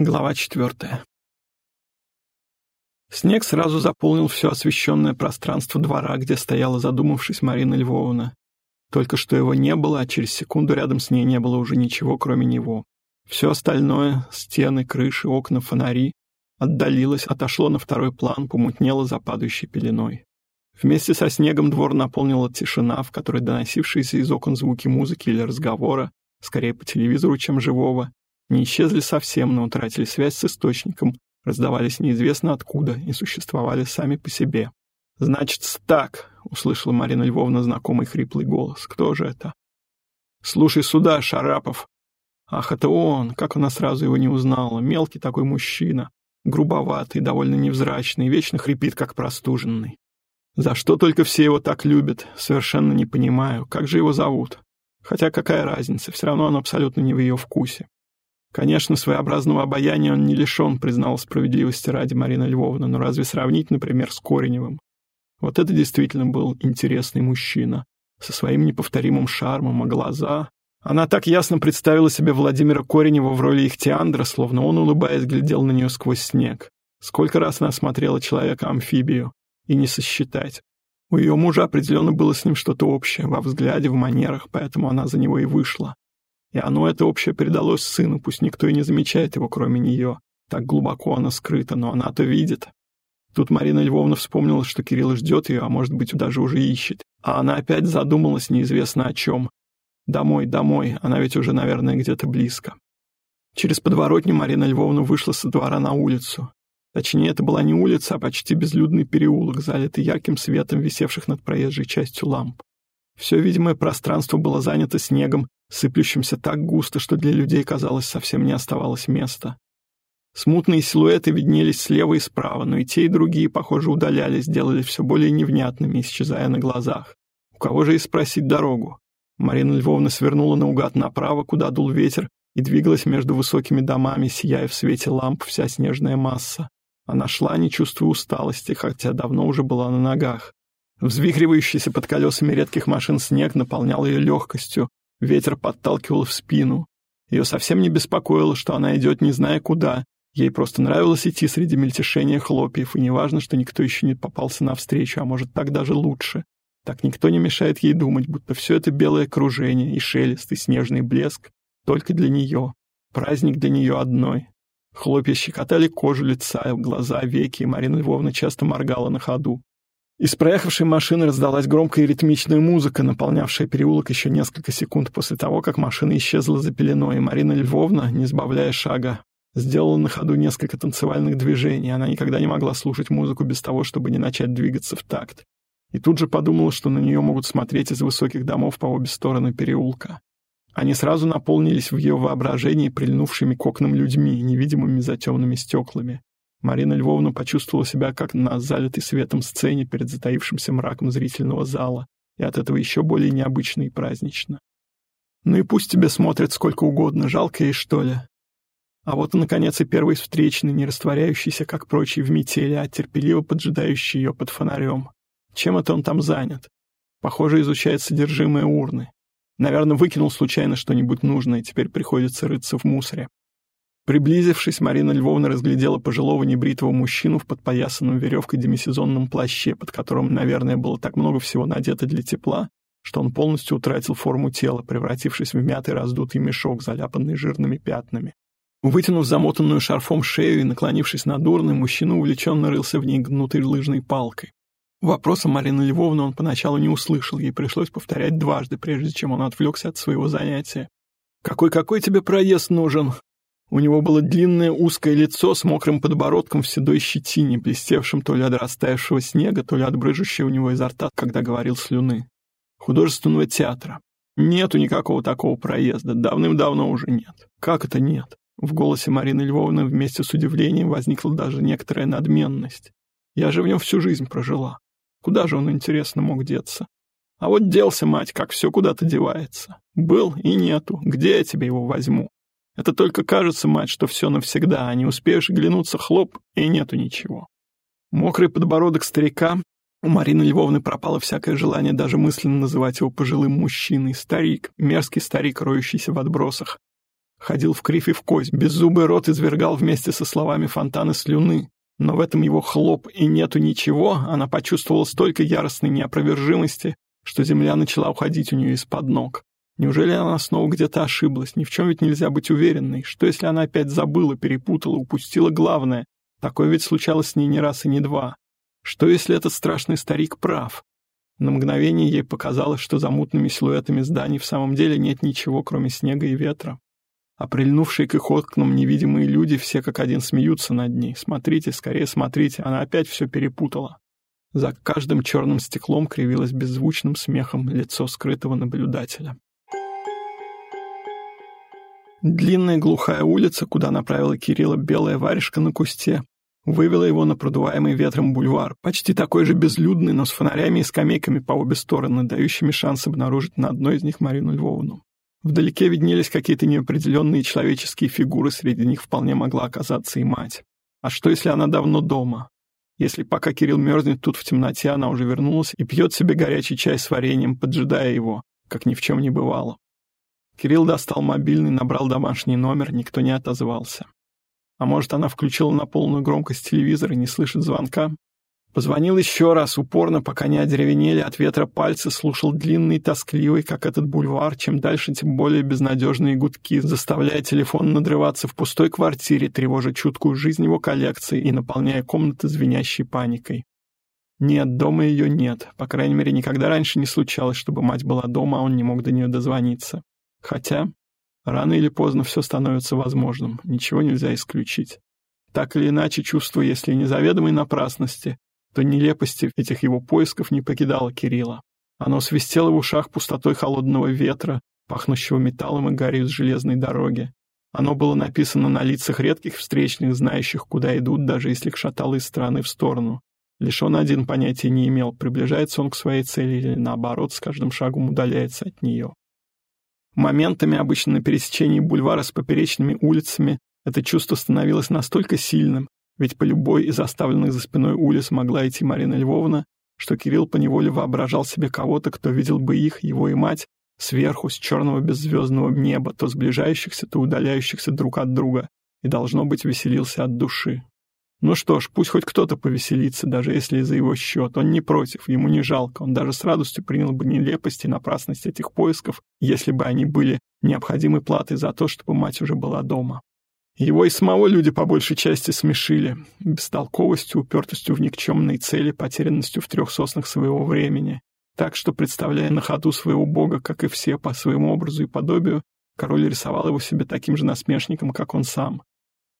Глава четвертая. Снег сразу заполнил все освещенное пространство двора, где стояла задумавшись Марина Львовна. Только что его не было, а через секунду рядом с ней не было уже ничего, кроме него. Все остальное — стены, крыши, окна, фонари — отдалилось, отошло на второй план, помутнело за падающей пеленой. Вместе со снегом двор наполнила тишина, в которой доносившиеся из окон звуки музыки или разговора, скорее по телевизору, чем живого, не исчезли совсем, но утратили связь с источником, раздавались неизвестно откуда и существовали сами по себе. «Значит, так», — услышала Марина Львовна знакомый хриплый голос. «Кто же это?» «Слушай сюда, Шарапов». Ах, это он, как она сразу его не узнала. Мелкий такой мужчина, грубоватый, довольно невзрачный, вечно хрипит, как простуженный. За что только все его так любят, совершенно не понимаю. Как же его зовут? Хотя какая разница, все равно он абсолютно не в ее вкусе. Конечно, своеобразного обаяния он не лишен, признал справедливости ради Марина Львовна, но разве сравнить, например, с Кореневым? Вот это действительно был интересный мужчина, со своим неповторимым шармом, а глаза... Она так ясно представила себе Владимира Коренева в роли Ихтиандра, словно он, улыбаясь, глядел на нее сквозь снег. Сколько раз она смотрела человека-амфибию, и не сосчитать. У ее мужа определенно было с ним что-то общее, во взгляде, в манерах, поэтому она за него и вышла. И оно это общее передалось сыну, пусть никто и не замечает его, кроме нее. Так глубоко она скрыта, но она-то видит. Тут Марина Львовна вспомнила, что Кирилл ждет ее, а может быть, даже уже ищет. А она опять задумалась неизвестно о чем. Домой, домой, она ведь уже, наверное, где-то близко. Через подворотню Марина Львовна вышла со двора на улицу. Точнее, это была не улица, а почти безлюдный переулок, залитый ярким светом висевших над проезжей частью ламп. Все видимое пространство было занято снегом, сыплющимся так густо, что для людей, казалось, совсем не оставалось места. Смутные силуэты виднелись слева и справа, но и те, и другие, похоже, удалялись, делали все более невнятными, исчезая на глазах. У кого же и спросить дорогу? Марина Львовна свернула наугад направо, куда дул ветер, и двигалась между высокими домами, сияя в свете ламп вся снежная масса. Она шла, не чувствуя усталости, хотя давно уже была на ногах. Взвихривающийся под колесами редких машин снег наполнял ее легкостью, ветер подталкивал в спину. Ее совсем не беспокоило, что она идет не зная куда. Ей просто нравилось идти среди мельтешения хлопьев, и неважно, что никто еще не попался навстречу, а может, так даже лучше. Так никто не мешает ей думать, будто все это белое кружение и шелест, и снежный блеск только для нее. Праздник для нее одной. Хлопья щекотали кожу лица, глаза, веки, и Марина Львовна часто моргала на ходу. Из проехавшей машины раздалась громкая ритмичная музыка, наполнявшая переулок еще несколько секунд после того, как машина исчезла за пеленой, и Марина Львовна, не сбавляя шага, сделала на ходу несколько танцевальных движений. Она никогда не могла слушать музыку без того, чтобы не начать двигаться в такт. И тут же подумала, что на нее могут смотреть из высоких домов по обе стороны переулка. Они сразу наполнились в ее воображении прильнувшими к окнам людьми, невидимыми за темными стеклами. Марина Львовна почувствовала себя как на залитой светом сцене перед затаившимся мраком зрительного зала, и от этого еще более необычно и празднично. Ну и пусть тебе смотрят сколько угодно, жалко ей, что ли. А вот, наконец, и первый встречный, не растворяющийся, как прочие в метели, а терпеливо поджидающий ее под фонарем. Чем это он там занят? Похоже, изучает содержимое урны. Наверное, выкинул случайно что-нибудь нужное, теперь приходится рыться в мусоре. Приблизившись, Марина Львовна разглядела пожилого небритого мужчину в подпоясанном веревкой демисезонном плаще, под которым, наверное, было так много всего надето для тепла, что он полностью утратил форму тела, превратившись в мятый раздутый мешок, заляпанный жирными пятнами. Вытянув замотанную шарфом шею и наклонившись над урной, мужчина увлеченно рылся в ней гнутой лыжной палкой. Вопроса Марины Львовны он поначалу не услышал, ей пришлось повторять дважды, прежде чем он отвлекся от своего занятия. «Какой-какой тебе проезд нужен?» У него было длинное узкое лицо с мокрым подбородком в седой щетине, блестевшим то ли от растаявшего снега, то ли от брыжущей у него изо рта, когда говорил слюны. Художественного театра. Нету никакого такого проезда, давным-давно уже нет. Как это нет? В голосе Марины Львовны вместе с удивлением возникла даже некоторая надменность. Я же в нем всю жизнь прожила. Куда же он, интересно, мог деться? А вот делся, мать, как все куда-то девается. Был и нету. Где я тебе его возьму? Это только кажется, мать, что все навсегда, а не успеешь глянуться хлоп, и нету ничего. Мокрый подбородок старика у Марины Львовны пропало всякое желание даже мысленно называть его пожилым мужчиной. Старик, мерзкий старик, роющийся в отбросах. Ходил в кривь и в кость, беззубый рот извергал вместе со словами фонтаны слюны. Но в этом его хлоп и нету ничего, она почувствовала столько яростной неопровержимости, что земля начала уходить у нее из-под ног. Неужели она снова где-то ошиблась? Ни в чем ведь нельзя быть уверенной. Что, если она опять забыла, перепутала, упустила главное? Такое ведь случалось с ней не раз и не два. Что, если этот страшный старик прав? На мгновение ей показалось, что за мутными силуэтами зданий в самом деле нет ничего, кроме снега и ветра а прильнувшие к их окнам невидимые люди все как один смеются над ней. Смотрите, скорее смотрите, она опять все перепутала. За каждым черным стеклом кривилось беззвучным смехом лицо скрытого наблюдателя. Длинная глухая улица, куда направила Кирилла белая варежка на кусте, вывела его на продуваемый ветром бульвар, почти такой же безлюдный, но с фонарями и скамейками по обе стороны, дающими шанс обнаружить на одной из них Марину Львовну. Вдалеке виднелись какие-то неопределенные человеческие фигуры, среди них вполне могла оказаться и мать. А что, если она давно дома? Если пока Кирилл мерзнет тут в темноте, она уже вернулась и пьет себе горячий чай с вареньем, поджидая его, как ни в чем не бывало. Кирилл достал мобильный, набрал домашний номер, никто не отозвался. А может, она включила на полную громкость телевизор и не слышит звонка? Позвонил еще раз, упорно, пока не одеревенели от ветра пальцы, слушал длинный, тоскливый, как этот бульвар, чем дальше, тем более безнадежные гудки, заставляя телефон надрываться в пустой квартире, тревожа чуткую жизнь его коллекции и наполняя комнаты звенящей паникой. Нет, дома ее нет. По крайней мере, никогда раньше не случалось, чтобы мать была дома, а он не мог до нее дозвониться. Хотя, рано или поздно все становится возможным, ничего нельзя исключить. Так или иначе, чувство, если не заведомой напрасности, то нелепости этих его поисков не покидало Кирилла. Оно свистело в ушах пустотой холодного ветра, пахнущего металлом и гарью с железной дороги. Оно было написано на лицах редких встречных, знающих, куда идут, даже если шатало из стороны в сторону. Лишь он один понятия не имел, приближается он к своей цели или, наоборот, с каждым шагом удаляется от нее. Моментами, обычно на пересечении бульвара с поперечными улицами, это чувство становилось настолько сильным, ведь по любой из оставленных за спиной улиц могла идти Марина Львовна, что Кирилл поневоле воображал себе кого-то, кто видел бы их, его и мать, сверху, с черного беззвездного неба, то сближающихся, то удаляющихся друг от друга, и, должно быть, веселился от души. Ну что ж, пусть хоть кто-то повеселится, даже если за его счет. Он не против, ему не жалко. Он даже с радостью принял бы нелепость и напрасность этих поисков, если бы они были необходимой платой за то, чтобы мать уже была дома. Его и самого люди по большей части смешили. Бестолковостью, упертостью в никчемные цели, потерянностью в трех соснах своего времени. Так что, представляя на ходу своего бога, как и все, по своему образу и подобию, король рисовал его себе таким же насмешником, как он сам.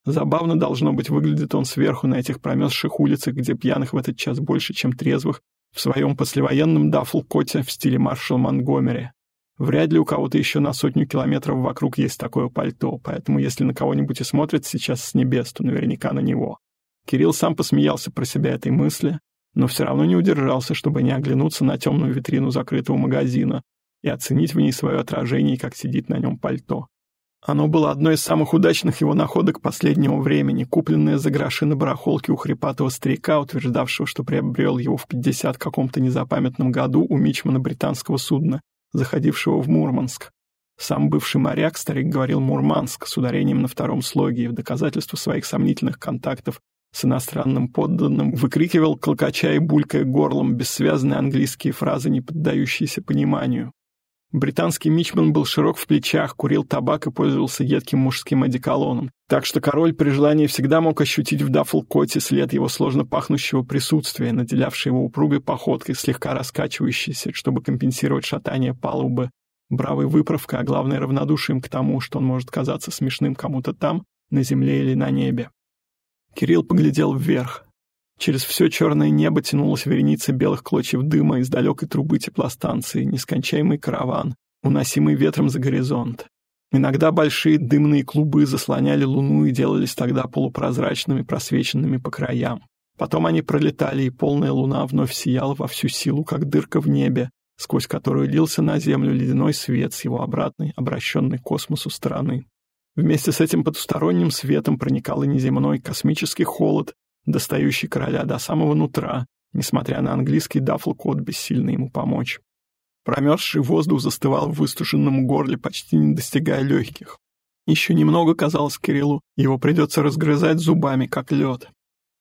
Забавно, должно быть, выглядит он сверху на этих промерзших улицах, где пьяных в этот час больше, чем трезвых, в своем послевоенном дафл-коте в стиле маршала Монгомери. Вряд ли у кого-то еще на сотню километров вокруг есть такое пальто, поэтому если на кого-нибудь и смотрят сейчас с небес, то наверняка на него. Кирилл сам посмеялся про себя этой мысли, но все равно не удержался, чтобы не оглянуться на темную витрину закрытого магазина и оценить в ней свое отражение, как сидит на нем пальто. Оно было одной из самых удачных его находок последнего времени, купленное за гроши на барахолке у хрипатого старика, утверждавшего, что приобрел его в 50 каком-то незапамятном году у мичмана британского судна, заходившего в Мурманск. Сам бывший моряк, старик говорил «Мурманск» с ударением на втором слоге и в доказательство своих сомнительных контактов с иностранным подданным выкрикивал, колкача и булькая горлом, бессвязные английские фразы, не поддающиеся пониманию. Британский мичман был широк в плечах, курил табак и пользовался едким мужским одеколоном. Так что король при желании всегда мог ощутить в даффл-коте след его сложно пахнущего присутствия, наделявший его упругой походкой, слегка раскачивающейся, чтобы компенсировать шатание палубы, бравой выправкой, а главное равнодушием к тому, что он может казаться смешным кому-то там, на земле или на небе. Кирилл поглядел вверх. Через все черное небо тянулась вереница белых клочьев дыма из далекой трубы теплостанции, нескончаемый караван, уносимый ветром за горизонт. Иногда большие дымные клубы заслоняли луну и делались тогда полупрозрачными, просвеченными по краям. Потом они пролетали, и полная луна вновь сияла во всю силу, как дырка в небе, сквозь которую лился на землю ледяной свет с его обратной, обращенной к космосу стороны. Вместе с этим потусторонним светом проникал и неземной космический холод, достающий короля до самого нутра, несмотря на английский дафл-код, бессильный ему помочь. Промерзший воздух застывал в выстуженном горле, почти не достигая легких. Еще немного, казалось Кириллу, его придется разгрызать зубами, как лед.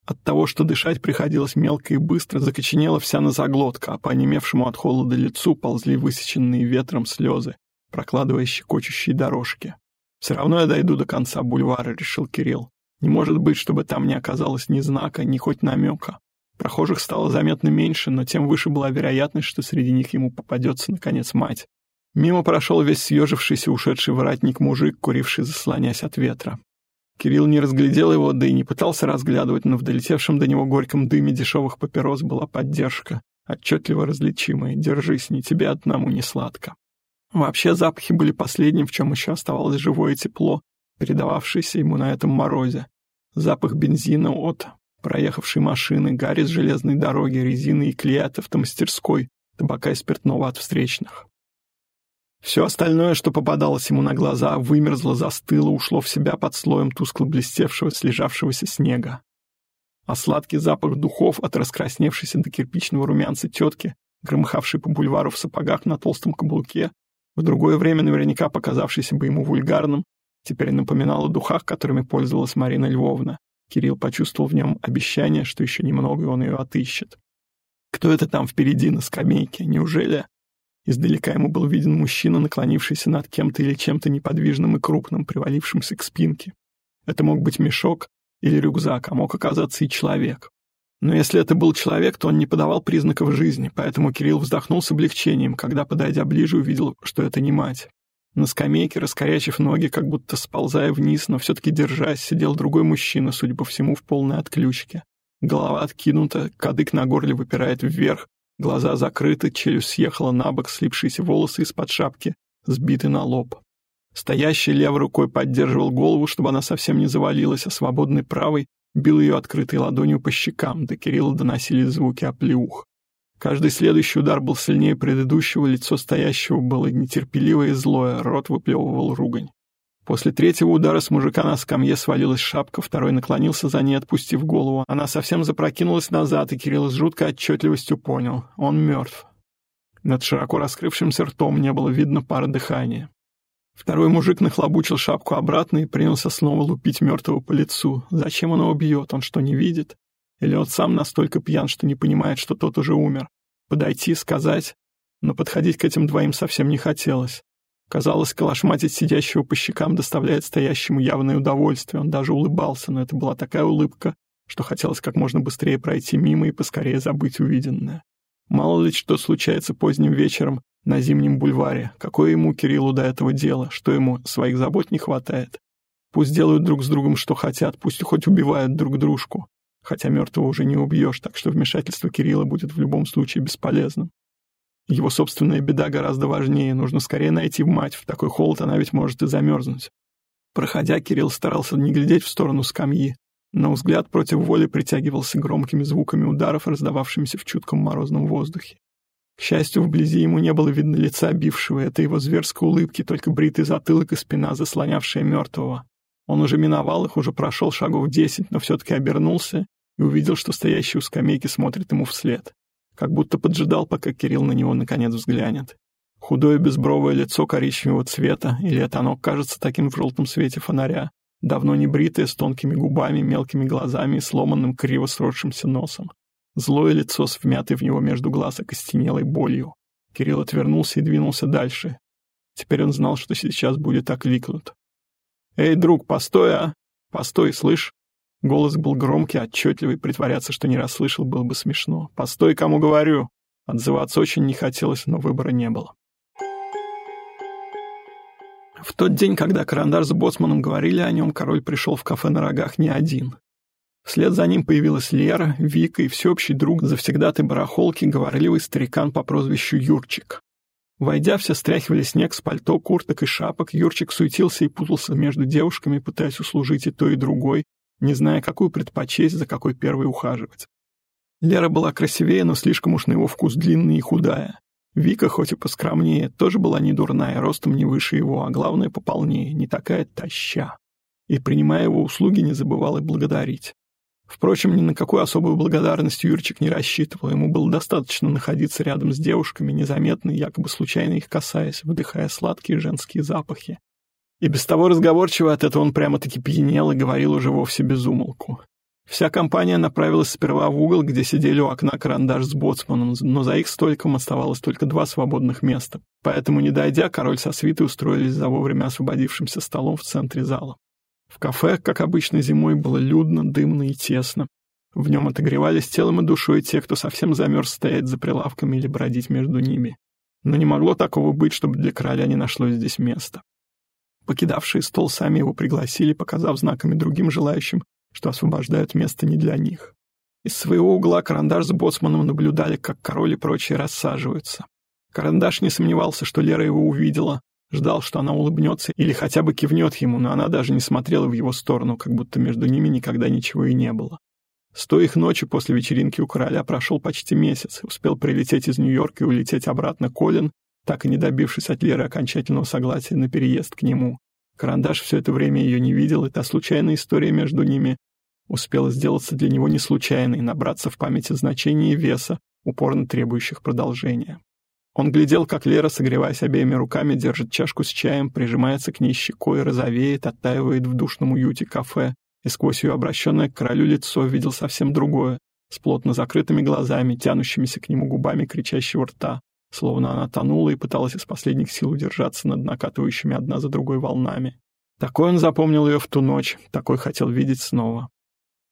От того, что дышать приходилось мелко и быстро, закоченела вся нозаглотка, а по онемевшему от холода лицу ползли высеченные ветром слезы, прокладывая щекочущие дорожки. «Все равно я дойду до конца бульвара», — решил Кирилл. «Не может быть, чтобы там не оказалось ни знака, ни хоть намека. Прохожих стало заметно меньше, но тем выше была вероятность, что среди них ему попадется, наконец, мать. Мимо прошел весь съежившийся ушедший воротник мужик, куривший, заслонясь от ветра. Кирилл не разглядел его, да и не пытался разглядывать, но в долетевшем до него горьком дыме дешевых папирос была поддержка, отчетливо различимая «Держись, не тебе одному не сладко». Вообще запахи были последним, в чем еще оставалось живое тепло, передававшееся ему на этом морозе. Запах бензина от проехавшей машины, гари с железной дороги, резины и клея от автомастерской, табака и спиртного от встречных. Все остальное, что попадалось ему на глаза, вымерзло, застыло, ушло в себя под слоем тускло блестевшего, слежавшегося снега. А сладкий запах духов от раскрасневшейся до кирпичного румянца тетки, громыхавшей по бульвару в сапогах на толстом каблуке, в другое время наверняка показавшийся бы ему вульгарным, теперь напоминал о духах, которыми пользовалась Марина Львовна. Кирилл почувствовал в нем обещание, что еще немного он ее отыщет. Кто это там впереди на скамейке? Неужели Издалека ему был виден мужчина, наклонившийся над кем-то или чем-то неподвижным и крупным, привалившимся к спинке. Это мог быть мешок или рюкзак, а мог оказаться и человек. Но если это был человек, то он не подавал признаков жизни, поэтому Кирилл вздохнул с облегчением, когда, подойдя ближе, увидел, что это не мать. На скамейке, раскорячив ноги, как будто сползая вниз, но все-таки держась, сидел другой мужчина, судя по всему, в полной отключке. Голова откинута, кадык на горле выпирает вверх, Глаза закрыты, челюсть съехала на бок, слипшиеся волосы из-под шапки, сбиты на лоб. Стоящий левой рукой поддерживал голову, чтобы она совсем не завалилась, а свободной правой бил ее открытой ладонью по щекам, до Кирилла доносились звуки оплеух. Каждый следующий удар был сильнее предыдущего, лицо стоящего было нетерпеливое и злое, рот выплевывал ругань. После третьего удара с мужика на скамье свалилась шапка, второй наклонился за ней, отпустив голову. Она совсем запрокинулась назад, и Кирилл с жуткой отчетливостью понял — он мертв. Над широко раскрывшимся ртом не было видно пары дыхания. Второй мужик нахлобучил шапку обратно и принялся снова лупить мертвого по лицу. Зачем он его бьет? Он что, не видит? Или он сам настолько пьян, что не понимает, что тот уже умер? Подойти, сказать? Но подходить к этим двоим совсем не хотелось. Казалось, калашматить сидящего по щекам доставляет стоящему явное удовольствие. Он даже улыбался, но это была такая улыбка, что хотелось как можно быстрее пройти мимо и поскорее забыть увиденное. Мало ли что случается поздним вечером на Зимнем бульваре. Какое ему, Кириллу, до этого дело? Что ему, своих забот не хватает? Пусть делают друг с другом, что хотят, пусть хоть убивают друг дружку. Хотя мертвого уже не убьешь, так что вмешательство Кирилла будет в любом случае бесполезным. Его собственная беда гораздо важнее. Нужно скорее найти мать. В такой холод она ведь может и замерзнуть. Проходя, Кирилл старался не глядеть в сторону скамьи, но взгляд против воли притягивался громкими звуками ударов, раздававшимися в чутком морозном воздухе. К счастью, вблизи ему не было видно лица бившего, это его зверской улыбки, только бритый затылок и спина, заслонявшая мертвого. Он уже миновал их, уже прошел шагов десять, но все-таки обернулся и увидел, что стоящий у скамейки смотрит ему вслед как будто поджидал, пока Кирилл на него наконец взглянет. Худое безбровое лицо коричневого цвета, или это оно кажется таким в желтом свете фонаря, давно не бритое, с тонкими губами, мелкими глазами и сломанным криво сросшимся носом. Злое лицо с вмятой в него между глаз окостенелой болью. Кирилл отвернулся и двинулся дальше. Теперь он знал, что сейчас будет окликнут. «Эй, друг, постой, а! Постой, слышь!» Голос был громкий, отчетливый, притворяться, что не расслышал, было бы смешно. «Постой, кому говорю!» Отзываться очень не хотелось, но выбора не было. В тот день, когда Карандар с Боцманом говорили о нем, король пришел в кафе на рогах не один. Вслед за ним появилась Лера, Вика и всеобщий друг завсегдатой барахолки, говорливый старикан по прозвищу Юрчик. Войдя, все стряхивали снег с пальто, курток и шапок, Юрчик суетился и путался между девушками, пытаясь услужить и той, и другой, не зная, какую предпочесть, за какой первой ухаживать. Лера была красивее, но слишком уж на его вкус длинная и худая. Вика, хоть и поскромнее, тоже была не дурная, ростом не выше его, а главное пополнее, не такая таща. И, принимая его услуги, не забывала благодарить. Впрочем, ни на какую особую благодарность Юрчик не рассчитывал, ему было достаточно находиться рядом с девушками, незаметно, якобы случайно их касаясь, вдыхая сладкие женские запахи. И без того разговорчиво от этого он прямо-таки пьянел и говорил уже вовсе без умолку. Вся компания направилась сперва в угол, где сидели у окна карандаш с боцманом, но за их столиком оставалось только два свободных места. Поэтому, не дойдя, король со свитой устроились за вовремя освободившимся столом в центре зала. В кафе, как обычно зимой, было людно, дымно и тесно. В нем отогревались телом и душой те, кто совсем замерз стоять за прилавками или бродить между ними. Но не могло такого быть, чтобы для короля не нашлось здесь места. Покидавшие стол сами его пригласили, показав знаками другим желающим, что освобождают место не для них. Из своего угла Карандаш с Боцманом наблюдали, как король и прочие рассаживаются. Карандаш не сомневался, что Лера его увидела, ждал, что она улыбнется или хотя бы кивнет ему, но она даже не смотрела в его сторону, как будто между ними никогда ничего и не было. С той их ночи после вечеринки у короля прошел почти месяц, успел прилететь из Нью-Йорка и улететь обратно Колин, так и не добившись от Леры окончательного согласия на переезд к нему. Карандаш все это время ее не видел, и та случайная история между ними успела сделаться для него не случайной, набраться в памяти значения и веса, упорно требующих продолжения. Он глядел, как Лера, согреваясь обеими руками, держит чашку с чаем, прижимается к ней щекой, розовеет, оттаивает в душном уюте кафе, и сквозь ее обращенное к королю лицо видел совсем другое, с плотно закрытыми глазами, тянущимися к нему губами кричащего рта, словно она тонула и пыталась из последних сил удержаться над накатывающими одна за другой волнами. Такой он запомнил ее в ту ночь, такой хотел видеть снова.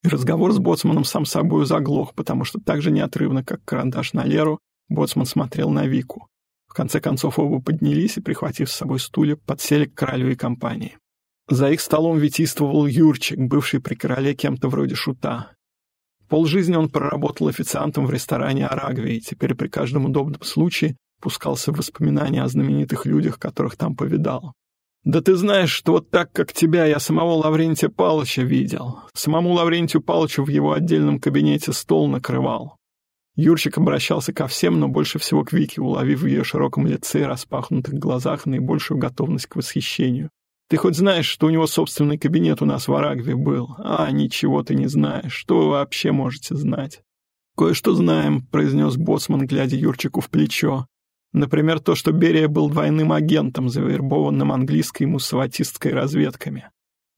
И разговор с Боцманом сам собою заглох, потому что так же неотрывно, как карандаш на Леру, Боцман смотрел на Вику. В конце концов оба поднялись и, прихватив с собой стулья, подсели к королю и компании. За их столом витийствовал Юрчик, бывший при короле кем-то вроде шута. Полжизни он проработал официантом в ресторане «Арагви» и теперь при каждом удобном случае пускался в воспоминания о знаменитых людях, которых там повидал. «Да ты знаешь, что вот так, как тебя, я самого Лаврентия Палыча видел. Самому Лаврентию Палычу в его отдельном кабинете стол накрывал». Юрчик обращался ко всем, но больше всего к Вике, уловив в ее широком лице и распахнутых глазах наибольшую готовность к восхищению. Ты хоть знаешь, что у него собственный кабинет у нас в Арагве был? А, ничего ты не знаешь. Что вы вообще можете знать? Кое-что знаем, произнес боцман, глядя Юрчику в плечо. Например, то, что Берия был двойным агентом, завербованным английской муссаватистской разведками.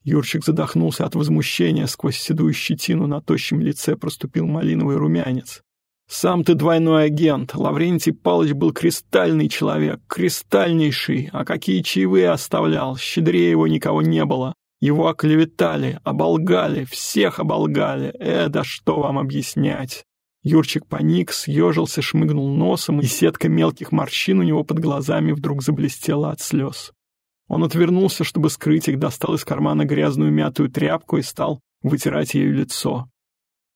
Юрчик задохнулся от возмущения, сквозь седую щетину на тощем лице проступил малиновый румянец. «Сам ты двойной агент. Лаврентий Палыч был кристальный человек, кристальнейший. А какие чаевые оставлял? Щедрее его никого не было. Его оклеветали, оболгали, всех оболгали. Э, да что вам объяснять?» Юрчик паник, съежился, шмыгнул носом, и сетка мелких морщин у него под глазами вдруг заблестела от слез. Он отвернулся, чтобы скрыть их, достал из кармана грязную мятую тряпку и стал вытирать ею лицо.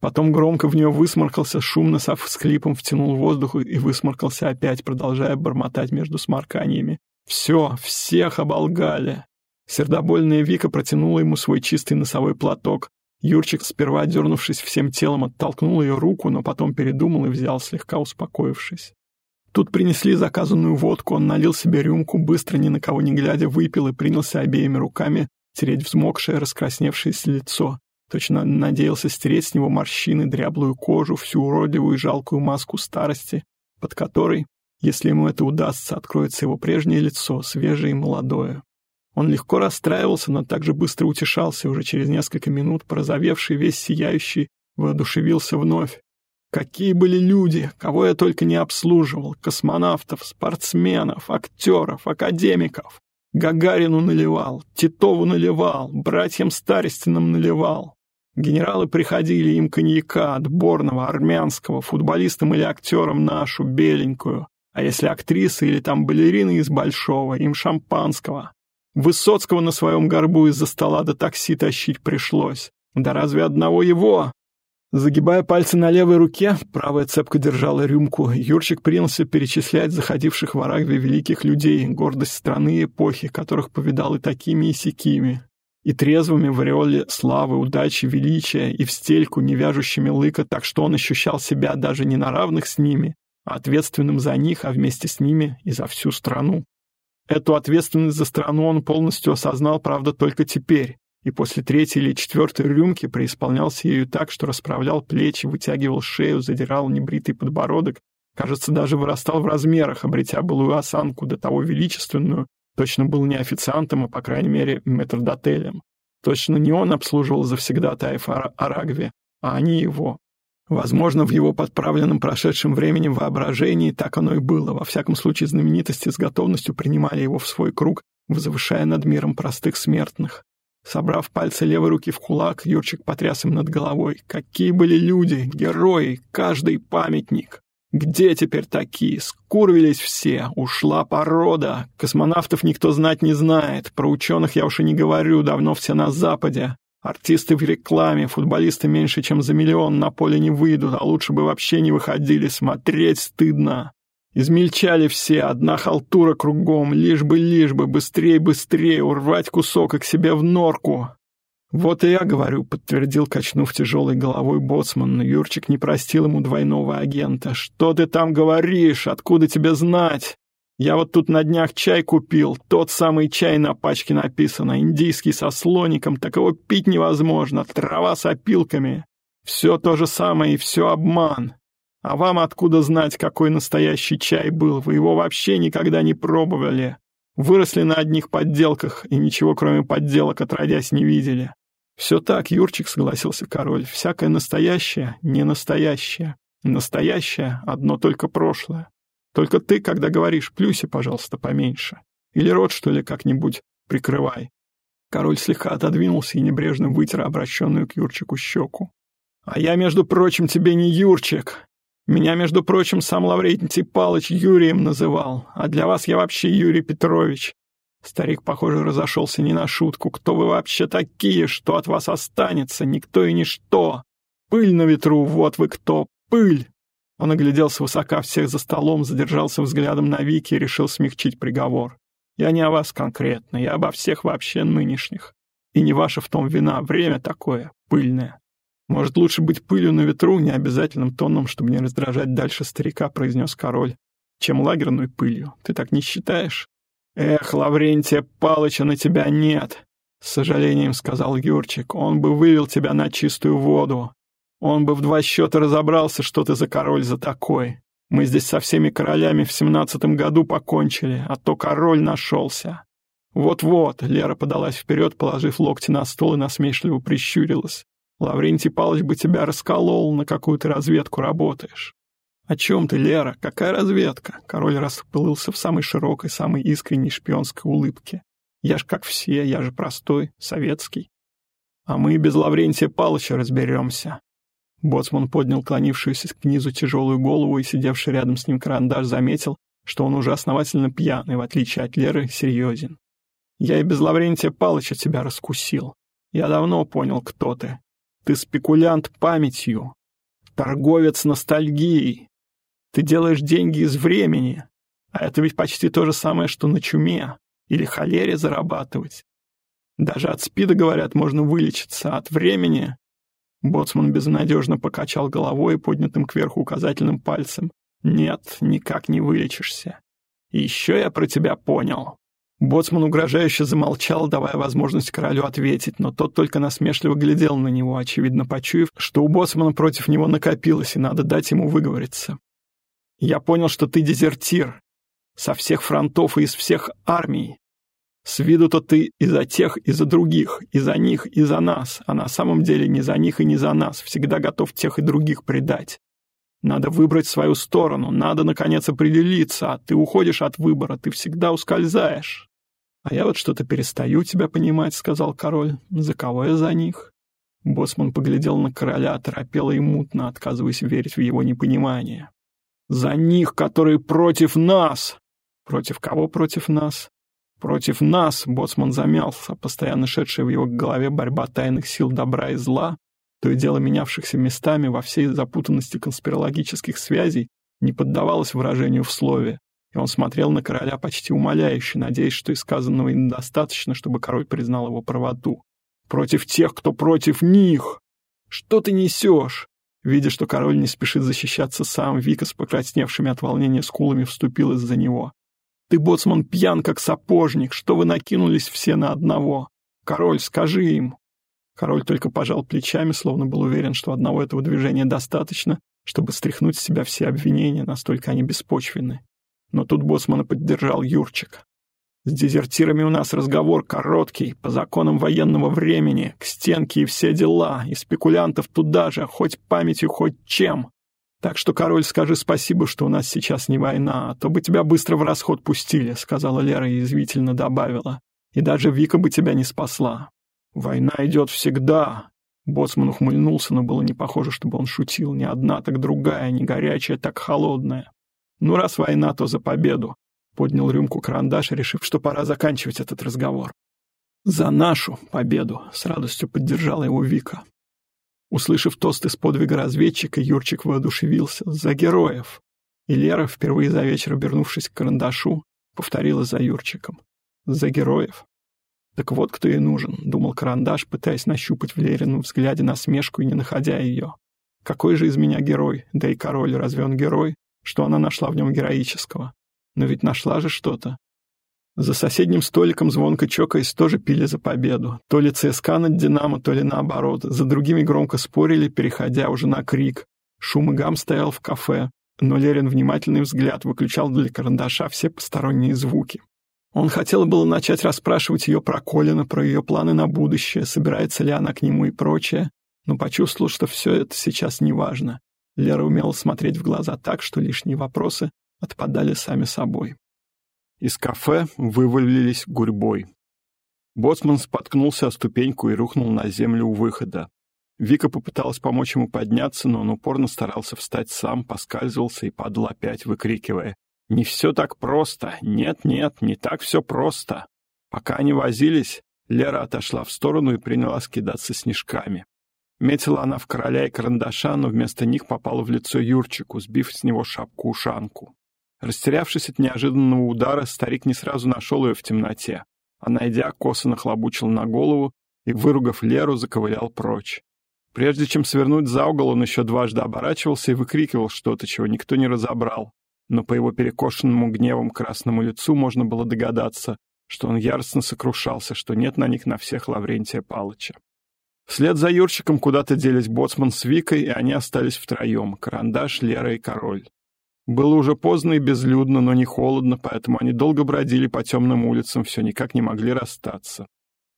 Потом громко в нее высморкался, шумно со всхлипом втянул воздух и высморкался опять, продолжая бормотать между сморканиями. «Все, всех оболгали!» Сердобольная Вика протянула ему свой чистый носовой платок. Юрчик, сперва дернувшись всем телом, оттолкнул ее руку, но потом передумал и взял, слегка успокоившись. Тут принесли заказанную водку, он налил себе рюмку, быстро, ни на кого не глядя, выпил и принялся обеими руками тереть взмокшее, раскрасневшееся лицо. Точно надеялся стереть с него морщины, дряблую кожу, всю уродливую и жалкую маску старости, под которой, если ему это удастся, откроется его прежнее лицо, свежее и молодое. Он легко расстраивался, но также быстро утешался, уже через несколько минут, порозовевший, весь сияющий, воодушевился вновь. Какие были люди, кого я только не обслуживал, космонавтов, спортсменов, актеров, академиков. Гагарину наливал, Титову наливал, братьям Старостиным наливал. Генералы приходили им коньяка, отборного, армянского, футболистам или актерам нашу, беленькую. А если актрисы или там балерины из Большого, им шампанского. Высоцкого на своем горбу из-за стола до такси тащить пришлось. Да разве одного его? Загибая пальцы на левой руке, правая цепка держала рюмку, Юрчик принялся перечислять заходивших в Арагве великих людей, гордость страны и эпохи, которых повидал и такими, и сякими. И трезвыми в ореоле славы, удачи, величия, и в стельку, не вяжущими лыка, так что он ощущал себя даже не на равных с ними, а ответственным за них, а вместе с ними и за всю страну. Эту ответственность за страну он полностью осознал, правда, только теперь, и после третьей или четвертой рюмки преисполнялся ею так, что расправлял плечи, вытягивал шею, задирал небритый подбородок, кажется, даже вырастал в размерах, обретя былую осанку до того величественную, Точно был не официантом, а, по крайней мере, метрдотелем. Точно не он обслуживал завсегдатаев Арагве, а они его. Возможно, в его подправленном прошедшем временем воображении так оно и было. Во всяком случае, знаменитости с готовностью принимали его в свой круг, возвышая над миром простых смертных. Собрав пальцы левой руки в кулак, Юрчик потряс им над головой. Какие были люди, герои, каждый памятник. Где теперь такие? Скурвились все, ушла порода. Космонавтов никто знать не знает. Про ученых я уж и не говорю, давно все на Западе. Артисты в рекламе, футболисты меньше, чем за миллион на поле не выйдут, а лучше бы вообще не выходили, смотреть стыдно. Измельчали все, одна халтура кругом, лишь бы, лишь бы, быстрее, быстрее, урвать кусок и к себе в норку. Вот и я говорю, подтвердил, качнув тяжелой головой боцман, но Юрчик не простил ему двойного агента. Что ты там говоришь? Откуда тебе знать? Я вот тут на днях чай купил, тот самый чай на пачке написано, индийский со слоником, так его пить невозможно, трава с опилками. Все то же самое и все обман. А вам откуда знать, какой настоящий чай был? Вы его вообще никогда не пробовали. Выросли на одних подделках и ничего кроме подделок отродясь не видели. Все так, Юрчик, согласился король, всякое настоящее, не настоящее. Настоящее — одно только прошлое. Только ты, когда говоришь, плюси, пожалуйста, поменьше. Или рот, что ли, как-нибудь прикрывай. Король слегка отодвинулся и небрежно вытер обращенную к Юрчику щеку. «А я, между прочим, тебе не Юрчик. Меня, между прочим, сам Лаврентий Палыч Юрием называл, а для вас я вообще Юрий Петрович. Старик, похоже, разошелся не на шутку. Кто вы вообще такие? Что от вас останется? Никто и ничто. Пыль на ветру, вот вы кто. Пыль. Он огляделся высока всех за столом, задержался взглядом на Вики и решил смягчить приговор. «Я не о вас конкретно, я обо всех вообще нынешних. И не ваша в том вина, время такое, пыльное. Может, лучше быть пылью на ветру, необязательным тоном, чтобы не раздражать дальше старика», — произнес король, «чем лагерной пылью. Ты так не считаешь?» «Эх, Лаврентия Палыча на тебя нет!» — с сожалением сказал Юрчик. «Он бы вывел тебя на чистую воду. Он бы в два счета разобрался, что ты за король за такой. Мы здесь со всеми королями в семнадцатом году покончили, а то король нашелся. Вот-вот, Лера подалась вперед, положив локти на стол и насмешливо прищурилась. Лаврентий Павлович бы тебя расколол, на какую ты разведку работаешь. «О чем ты, Лера? Какая разведка?» Король расплылся в самой широкой, самой искренней шпионской улыбке. «Я ж как все, я же простой, советский. А мы без Лаврентия Палыча разберемся. Боцман поднял клонившуюся к низу тяжелую голову, и сидевший рядом с ним карандаш заметил, что он уже основательно пьяный, в отличие от Леры, серьезен. «Я и без Лаврентия Палыча тебя раскусил. Я давно понял, кто ты. Ты спекулянт памятью, торговец ностальгией. Ты делаешь деньги из времени, а это ведь почти то же самое, что на чуме или холере зарабатывать. Даже от СПИДа, говорят, можно вылечиться, от времени Боцман безнадежно покачал головой, поднятым кверху указательным пальцем. «Нет, никак не вылечишься. Еще я про тебя понял». Боцман угрожающе замолчал, давая возможность королю ответить, но тот только насмешливо глядел на него, очевидно почуяв, что у Боцмана против него накопилось, и надо дать ему выговориться. «Я понял, что ты дезертир. Со всех фронтов и из всех армий. С виду-то ты и за тех, и за других, и за них, и за нас, а на самом деле не за них и не за нас, всегда готов тех и других предать. Надо выбрать свою сторону, надо, наконец, определиться, а ты уходишь от выбора, ты всегда ускользаешь. А я вот что-то перестаю тебя понимать, — сказал король. За кого я за них? Боссман поглядел на короля, торопело и мутно, отказываясь верить в его непонимание. «За них, которые против нас!» «Против кого против нас?» Против нас боцман замялся, постоянно шедшая в его голове борьба тайных сил добра и зла, то и дело менявшихся местами во всей запутанности конспирологических связей, не поддавалось выражению в слове, и он смотрел на короля почти умоляюще, надеясь, что и сказанного недостаточно, чтобы король признал его правоту. «Против тех, кто против них! Что ты несешь?» Видя, что король не спешит защищаться сам, Вика с покрасневшими от волнения скулами вступилась за него. Ты, боцман, пьян, как сапожник, что вы накинулись все на одного. Король, скажи им. Король только пожал плечами, словно был уверен, что одного этого движения достаточно, чтобы стряхнуть с себя все обвинения, настолько они беспочвенны. Но тут боцмана поддержал Юрчик. С дезертирами у нас разговор короткий, по законам военного времени, к стенке и все дела, и спекулянтов туда же, хоть памятью, хоть чем. Так что, король, скажи спасибо, что у нас сейчас не война, а то бы тебя быстро в расход пустили», — сказала Лера и язвительно добавила. «И даже Вика бы тебя не спасла. Война идет всегда». Боцман ухмыльнулся, но было не похоже, чтобы он шутил. Ни одна, так другая, не горячая, так холодная. «Ну, раз война, то за победу. Поднял рюмку карандаш, решив, что пора заканчивать этот разговор. «За нашу победу!» — с радостью поддержала его Вика. Услышав тост из подвига разведчика, Юрчик воодушевился. «За героев!» И Лера, впервые за вечер обернувшись к карандашу, повторила за Юрчиком. «За героев!» «Так вот кто и нужен», — думал карандаш, пытаясь нащупать в Лерином взгляде насмешку и не находя ее. «Какой же из меня герой? Да и король, разве он герой? Что она нашла в нем героического? Но ведь нашла же что-то. За соседним столиком звонко чокаясь тоже пили за победу. То ли ЦСКА над «Динамо», то ли наоборот. За другими громко спорили, переходя уже на крик. Шум и гам стоял в кафе, но Лерин внимательный взгляд выключал для карандаша все посторонние звуки. Он хотел было начать расспрашивать ее про Колина, про ее планы на будущее, собирается ли она к нему и прочее, но почувствовал, что все это сейчас не важно. Лера умела смотреть в глаза так, что лишние вопросы отпадали сами собой. Из кафе вывалились гурьбой. Боцман споткнулся о ступеньку и рухнул на землю у выхода. Вика попыталась помочь ему подняться, но он упорно старался встать сам, поскальзывался и падал опять, выкрикивая. «Не все так просто! Нет-нет, не так все просто!» Пока они возились, Лера отошла в сторону и принялась кидаться снежками. Метила она в короля и карандаша, но вместо них попала в лицо Юрчику, сбив с него шапку-ушанку. Растерявшись от неожиданного удара, старик не сразу нашел ее в темноте, а, найдя, косо нахлобучил на голову и, выругав Леру, заковылял прочь. Прежде чем свернуть за угол, он еще дважды оборачивался и выкрикивал что-то, чего никто не разобрал. Но по его перекошенному гневом красному лицу можно было догадаться, что он яростно сокрушался, что нет на них на всех Лаврентия Палыча. Вслед за Юрчиком куда-то делись боцман с Викой, и они остались втроем — Карандаш, Лера и Король. Было уже поздно и безлюдно, но не холодно, поэтому они долго бродили по темным улицам, все никак не могли расстаться.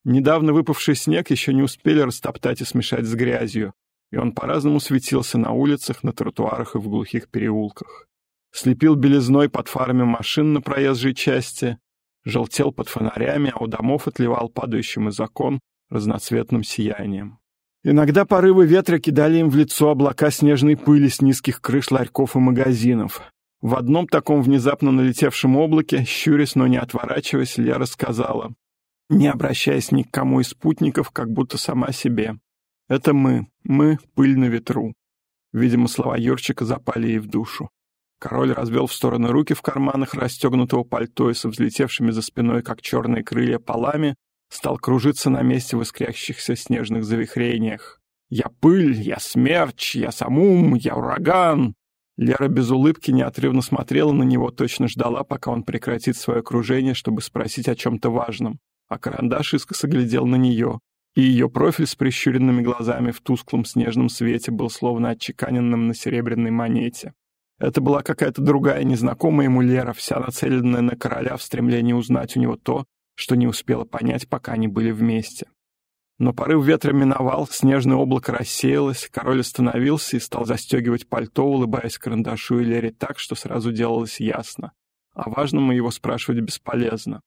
Недавно выпавший снег еще не успели растоптать и смешать с грязью, и он по-разному светился на улицах, на тротуарах и в глухих переулках. Слепил белизной под фарами машин на проезжей части, желтел под фонарями, а у домов отливал падающим из окон разноцветным сиянием. Иногда порывы ветра кидали им в лицо облака снежной пыли с низких крыш ларьков и магазинов. В одном таком внезапно налетевшем облаке, щурясь, но не отворачиваясь, Лера сказала, не обращаясь ни к кому из спутников, как будто сама себе. «Это мы, мы — пыль на ветру». Видимо, слова Юрчика запали ей в душу. Король развел в стороны руки в карманах расстегнутого пальто и со взлетевшими за спиной, как черные крылья, полами, стал кружиться на месте в искрящихся снежных завихрениях. «Я пыль, я смерч, я самум, я ураган!» Лера без улыбки неотрывно смотрела на него, точно ждала, пока он прекратит свое окружение, чтобы спросить о чем-то важном. А карандаш искоса глядел на нее, и ее профиль с прищуренными глазами в тусклом снежном свете был словно отчеканенным на серебряной монете. Это была какая-то другая, незнакомая ему Лера, вся нацеленная на короля в стремлении узнать у него то, что не успела понять, пока они были вместе. Но порыв ветра миновал, снежное облако рассеялось, король остановился и стал застегивать пальто, улыбаясь карандашу и Лере так, что сразу делалось ясно. О важном его спрашивать бесполезно.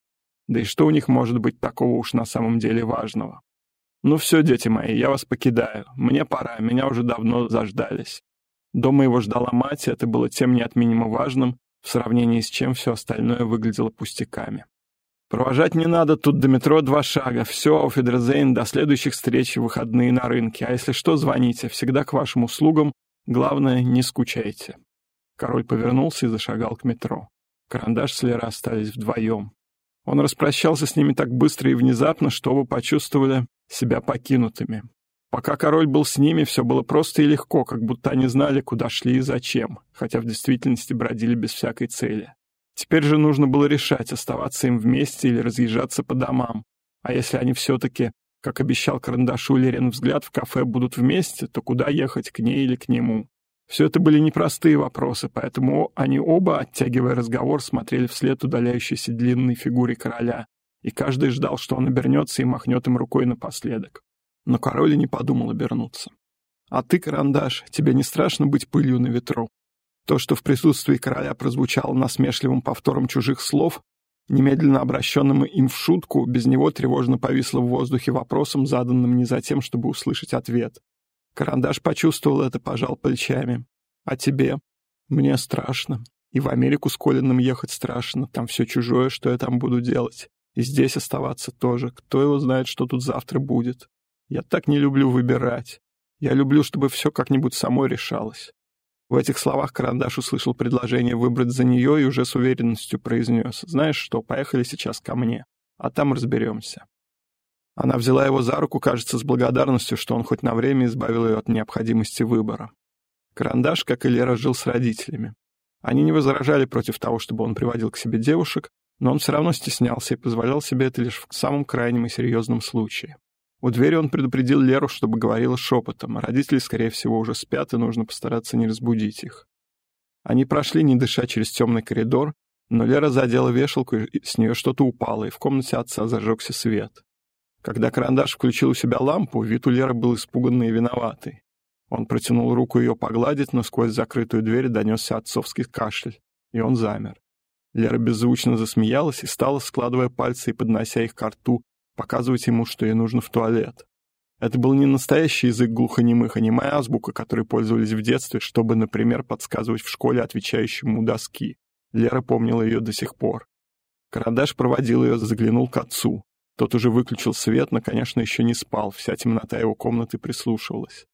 Да и что у них может быть такого уж на самом деле важного? Ну все, дети мои, я вас покидаю. Мне пора, меня уже давно заждались. Дома его ждала мать, и это было тем неотменимо важным, в сравнении с чем все остальное выглядело пустяками. Провожать не надо, тут до метро два шага. Все, Офидрезейн, до следующих встреч в выходные на рынке. А если что, звоните, всегда к вашим услугам. Главное, не скучайте. Король повернулся и зашагал к метро. Карандаш с Лерой остались вдвоем. Он распрощался с ними так быстро и внезапно, что оба почувствовали себя покинутыми. Пока король был с ними, все было просто и легко, как будто они знали, куда шли и зачем, хотя в действительности бродили без всякой цели. Теперь же нужно было решать, оставаться им вместе или разъезжаться по домам. А если они все-таки, как обещал Карандашу Лерин взгляд, в кафе будут вместе, то куда ехать, к ней или к нему? Все это были непростые вопросы, поэтому они оба, оттягивая разговор, смотрели вслед удаляющейся длинной фигуре короля, и каждый ждал, что он обернется и махнет им рукой напоследок. Но король и не подумал обернуться. «А ты, карандаш, тебе не страшно быть пылью на ветру?» То, что в присутствии короля прозвучало насмешливым повтором чужих слов, немедленно обращенным им в шутку, без него тревожно повисло в воздухе вопросом, заданным не за тем, чтобы услышать ответ. Карандаш почувствовал это, пожал плечами. «А тебе?» «Мне страшно. И в Америку с Колином ехать страшно. Там все чужое, что я там буду делать. И здесь оставаться тоже. Кто его знает, что тут завтра будет. Я так не люблю выбирать. Я люблю, чтобы все как-нибудь само решалось». В этих словах Карандаш услышал предложение выбрать за нее и уже с уверенностью произнес. «Знаешь что, поехали сейчас ко мне, а там разберемся». Она взяла его за руку, кажется, с благодарностью, что он хоть на время избавил ее от необходимости выбора. Карандаш, как и Лера, жил с родителями. Они не возражали против того, чтобы он приводил к себе девушек, но он все равно стеснялся и позволял себе это лишь в самом крайнем и серьезном случае. У двери он предупредил Леру, чтобы говорила шепотом, родители, скорее всего, уже спят, и нужно постараться не разбудить их. Они прошли, не дыша, через темный коридор, но Лера задела вешалку, и с нее что-то упало, и в комнате отца зажегся свет. Когда карандаш включил у себя лампу, вид у Леры был испуганный и виноватый. Он протянул руку ее погладить, но сквозь закрытую дверь донесся отцовский кашель, и он замер. Лера беззвучно засмеялась и стала, складывая пальцы и поднося их к рту, показывать ему, что ей нужно в туалет. Это был не настоящий язык глухонемых, а не моя азбука, которой пользовались в детстве, чтобы, например, подсказывать в школе отвечающему доски. Лера помнила ее до сих пор. Карандаш проводил ее, заглянул к отцу. Тот уже выключил свет, но, конечно, еще не спал, вся темнота его комнаты прислушивалась.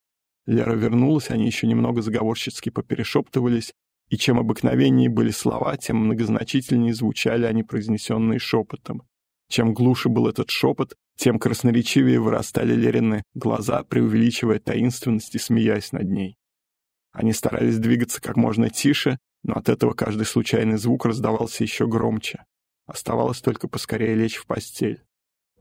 Лера вернулась, они еще немного заговорщицки поперешептывались, и чем обыкновеннее были слова, тем многозначительнее звучали они, произнесенные шепотом. Чем глуше был этот шепот, тем красноречивее вырастали Лерины глаза, преувеличивая таинственность и смеясь над ней. Они старались двигаться как можно тише, но от этого каждый случайный звук раздавался еще громче. Оставалось только поскорее лечь в постель.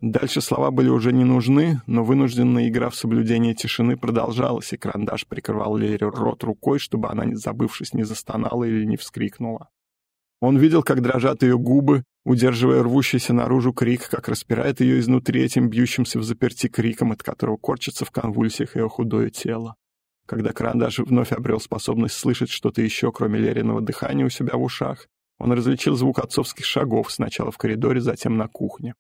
Дальше слова были уже не нужны, но вынужденная игра в соблюдение тишины продолжалась, и карандаш прикрывал Лере рот рукой, чтобы она, забывшись, не застонала или не вскрикнула. Он видел, как дрожат ее губы, удерживая рвущийся наружу крик, как распирает ее изнутри этим бьющимся в заперти криком, от которого корчится в конвульсиях ее худое тело. Когда карандаш вновь обрел способность слышать что-то еще, кроме Лериного дыхания у себя в ушах, он различил звук отцовских шагов сначала в коридоре, затем на кухне.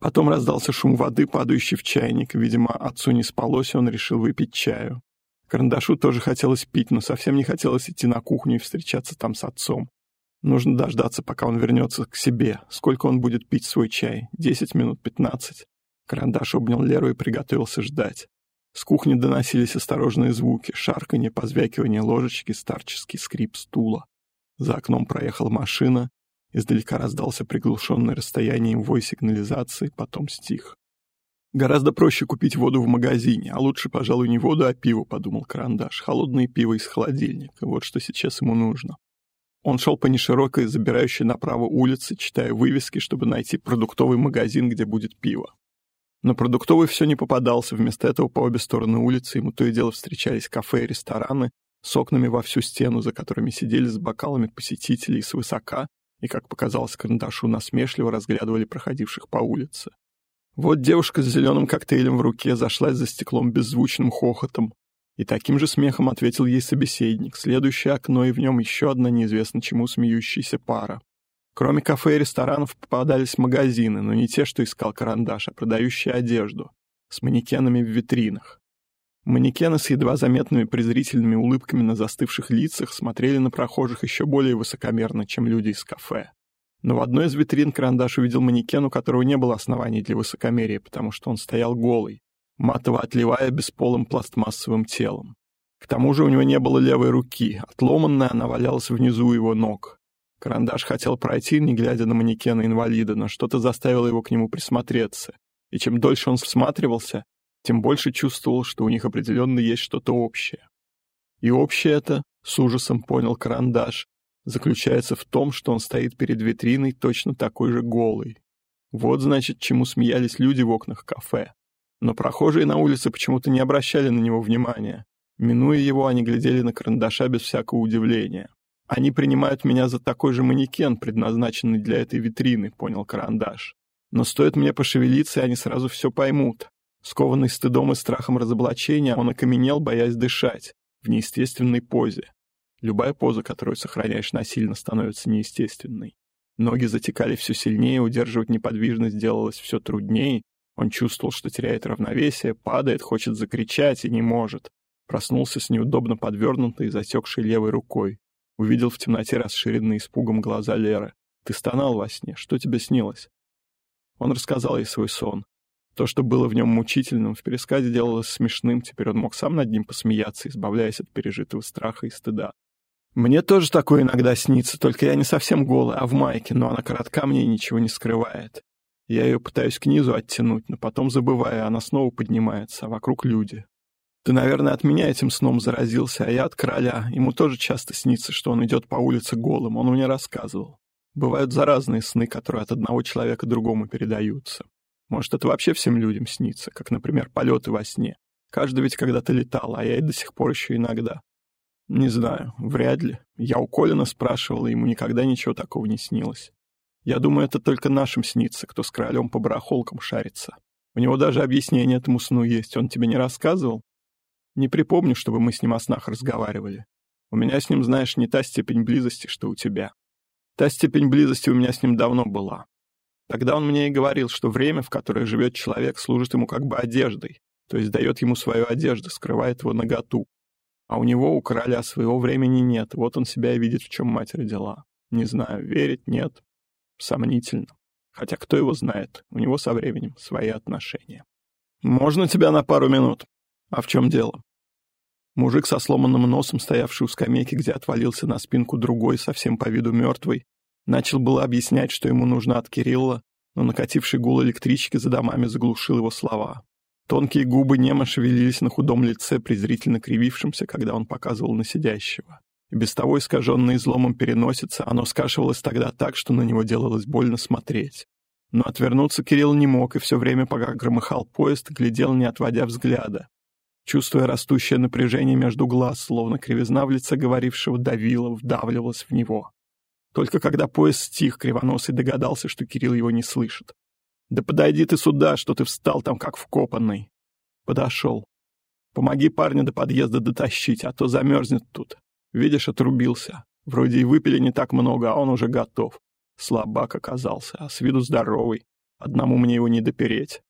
Потом раздался шум воды, падающий в чайник. Видимо, отцу не спалось, и он решил выпить чаю. Карандашу тоже хотелось пить, но совсем не хотелось идти на кухню и встречаться там с отцом. Нужно дождаться, пока он вернется к себе. Сколько он будет пить свой чай? Десять минут, пятнадцать. Карандаш обнял Леру и приготовился ждать. С кухни доносились осторожные звуки, шарканье, позвякивание ложечки, старческий скрип стула. За окном проехала машина, Издалека раздался приглушенный расстоянием вой сигнализации, потом стих. «Гораздо проще купить воду в магазине, а лучше, пожалуй, не воду, а пиво», — подумал Карандаш. «Холодное пиво из холодильника. Вот что сейчас ему нужно». Он шел по неширокой, забирающей направо улице, читая вывески, чтобы найти продуктовый магазин, где будет пиво. Но продуктовый все не попадался, вместо этого по обе стороны улицы ему то и дело встречались кафе и рестораны с окнами во всю стену, за которыми сидели с бокалами посетителей свысока, и, как показалось карандашу, насмешливо разглядывали проходивших по улице. Вот девушка с зеленым коктейлем в руке зашлась за стеклом беззвучным хохотом, и таким же смехом ответил ей собеседник. Следующее окно, и в нем еще одна неизвестно чему смеющаяся пара. Кроме кафе и ресторанов попадались магазины, но не те, что искал карандаш, а продающие одежду, с манекенами в витринах. Манекены с едва заметными презрительными улыбками на застывших лицах смотрели на прохожих еще более высокомерно, чем люди из кафе. Но в одной из витрин карандаш увидел манекен, у которого не было оснований для высокомерия, потому что он стоял голый, матово отливая бесполым пластмассовым телом. К тому же у него не было левой руки, отломанная она валялась внизу его ног. Карандаш хотел пройти, не глядя на манекена инвалида, но что-то заставило его к нему присмотреться. И чем дольше он всматривался, тем больше чувствовал, что у них определенно есть что-то общее. И общее это, с ужасом понял Карандаш, заключается в том, что он стоит перед витриной точно такой же голый. Вот, значит, чему смеялись люди в окнах кафе. Но прохожие на улице почему-то не обращали на него внимания. Минуя его, они глядели на карандаша без всякого удивления. «Они принимают меня за такой же манекен, предназначенный для этой витрины», — понял карандаш. «Но стоит мне пошевелиться, и они сразу все поймут». Скованный стыдом и страхом разоблачения, он окаменел, боясь дышать, в неестественной позе. Любая поза, которую сохраняешь насильно, становится неестественной. Ноги затекали все сильнее, удерживать неподвижность делалось все труднее. Он чувствовал, что теряет равновесие, падает, хочет закричать и не может. Проснулся с неудобно подвернутой и затекшей левой рукой. Увидел в темноте расширенные испугом глаза Леры. «Ты стонал во сне. Что тебе снилось?» Он рассказал ей свой сон. То, что было в нем мучительным, в пересказе делалось смешным, теперь он мог сам над ним посмеяться, избавляясь от пережитого страха и стыда. «Мне тоже такое иногда снится, только я не совсем голый, а в майке, но она коротка мне и ничего не скрывает. Я ее пытаюсь к низу оттянуть, но потом забываю, она снова поднимается, а вокруг люди. Ты, наверное, от меня этим сном заразился, а я от короля. Ему тоже часто снится, что он идет по улице голым, он мне рассказывал. Бывают заразные сны, которые от одного человека другому передаются. Может, это вообще всем людям снится, как, например, полеты во сне. Каждый ведь когда-то летал, а я и до сих пор еще иногда. Не знаю, вряд ли. Я у Колина спрашивал, и ему никогда ничего такого не снилось. Я думаю, это только нашим снится, кто с королем по барахолкам шарится. У него даже объяснение этому сну есть. Он тебе не рассказывал? Не припомню, чтобы мы с ним о снах разговаривали. У меня с ним, знаешь, не та степень близости, что у тебя. Та степень близости у меня с ним давно была. Тогда он мне и говорил, что время, в которое живет человек, служит ему как бы одеждой, то есть дает ему свою одежду, скрывает его наготу. А у него, у короля, своего времени нет, вот он себя и видит, в чем мать родила. Не знаю, верить, нет. Сомнительно. Хотя кто его знает, у него со временем свои отношения. «Можно тебя на пару минут?» «А в чем дело?» Мужик со сломанным носом, стоявший у скамейки, где отвалился на спинку другой, совсем по виду мертвый, Начал было объяснять, что ему нужно от Кирилла, но накативший гул электрички за домами заглушил его слова. Тонкие губы немо шевелились на худом лице, презрительно кривившемся, когда он показывал на сидящего. Без того искаженное изломом переносится, оно скашивалось тогда так, что на него делалось больно смотреть. Но отвернуться Кирилл не мог, и все время, пока громыхал поезд, глядел, не отводя взгляда. Чувствуя растущее напряжение между глаз, словно кривизна в лице говорившего давила, вдавливалась в него. Только когда поезд стих, Кривоносый догадался, что Кирилл его не слышит. «Да подойди ты сюда, что ты встал там как вкопанный!» Подошел. «Помоги парня до подъезда дотащить, а то замерзнет тут. Видишь, отрубился. Вроде и выпили не так много, а он уже готов. Слабак оказался, а с виду здоровый. Одному мне его не допереть.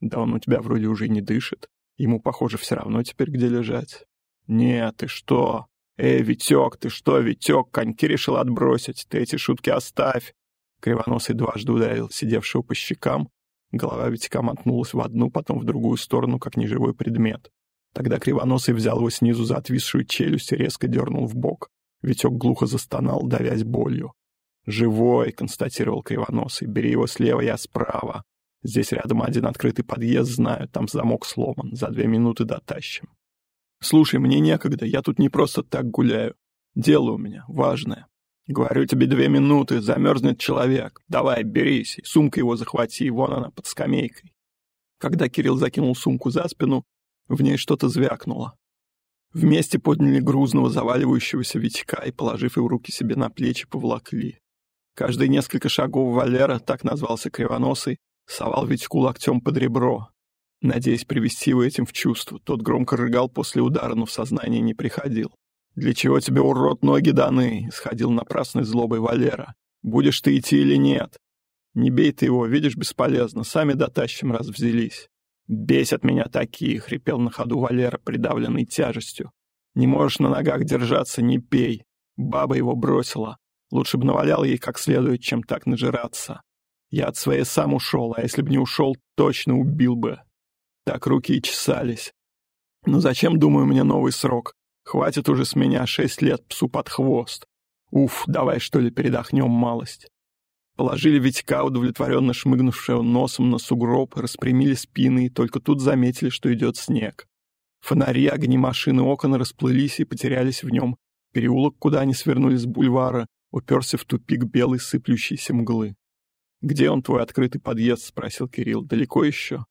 Да он у тебя вроде уже не дышит. Ему, похоже, все равно теперь где лежать. Нет, ты что? «Эй, Витек, ты что, Витек, коньки решил отбросить? Ты эти шутки оставь!» Кривоносый дважды ударил сидевшего по щекам. Голова Витька мотнулась в одну, потом в другую сторону, как неживой предмет. Тогда Кривоносый взял его снизу за отвисшую челюсть и резко дернул в бок. Витек глухо застонал, давясь болью. «Живой», — констатировал Кривоносый, — «бери его слева, я справа. Здесь рядом один открытый подъезд, знаю, там замок сломан, за две минуты дотащим». Слушай, мне некогда, я тут не просто так гуляю. Дело у меня важное. Говорю тебе две минуты, замерзнет человек. Давай, берись, сумка его захвати, вон она, под скамейкой. Когда Кирилл закинул сумку за спину, в ней что-то звякнуло. Вместе подняли грузного заваливающегося Витька и, положив его руки себе на плечи, повлакли. Каждые несколько шагов Валера, так назвался Кривоносый, совал Витьку локтем под ребро, Надеясь привести его этим в чувство, тот громко рыгал после удара, но в сознание не приходил. «Для чего тебе, урод, ноги даны?» — сходил напрасной злобой Валера. «Будешь ты идти или нет?» «Не бей ты его, видишь, бесполезно. Сами дотащим, раз взялись». «Бесят меня такие!» — хрипел на ходу Валера, придавленный тяжестью. «Не можешь на ногах держаться, не пей!» Баба его бросила. Лучше бы навалял ей как следует, чем так нажираться. Я от своей сам ушел, а если бы не ушел, точно убил бы. Так руки и чесались. Ну зачем, думаю, мне новый срок? Хватит уже с меня шесть лет псу под хвост. Уф, давай что ли передохнем малость. Положили Витька, удовлетворенно шмыгнувшего носом на сугроб, распрямили спины и только тут заметили, что идет снег. Фонари, огни машины, окна расплылись и потерялись в нем. Переулок, куда они свернули с бульвара, уперся в тупик белой сыплющейся мглы. «Где он, твой открытый подъезд?» — спросил Кирилл. «Далеко еще?»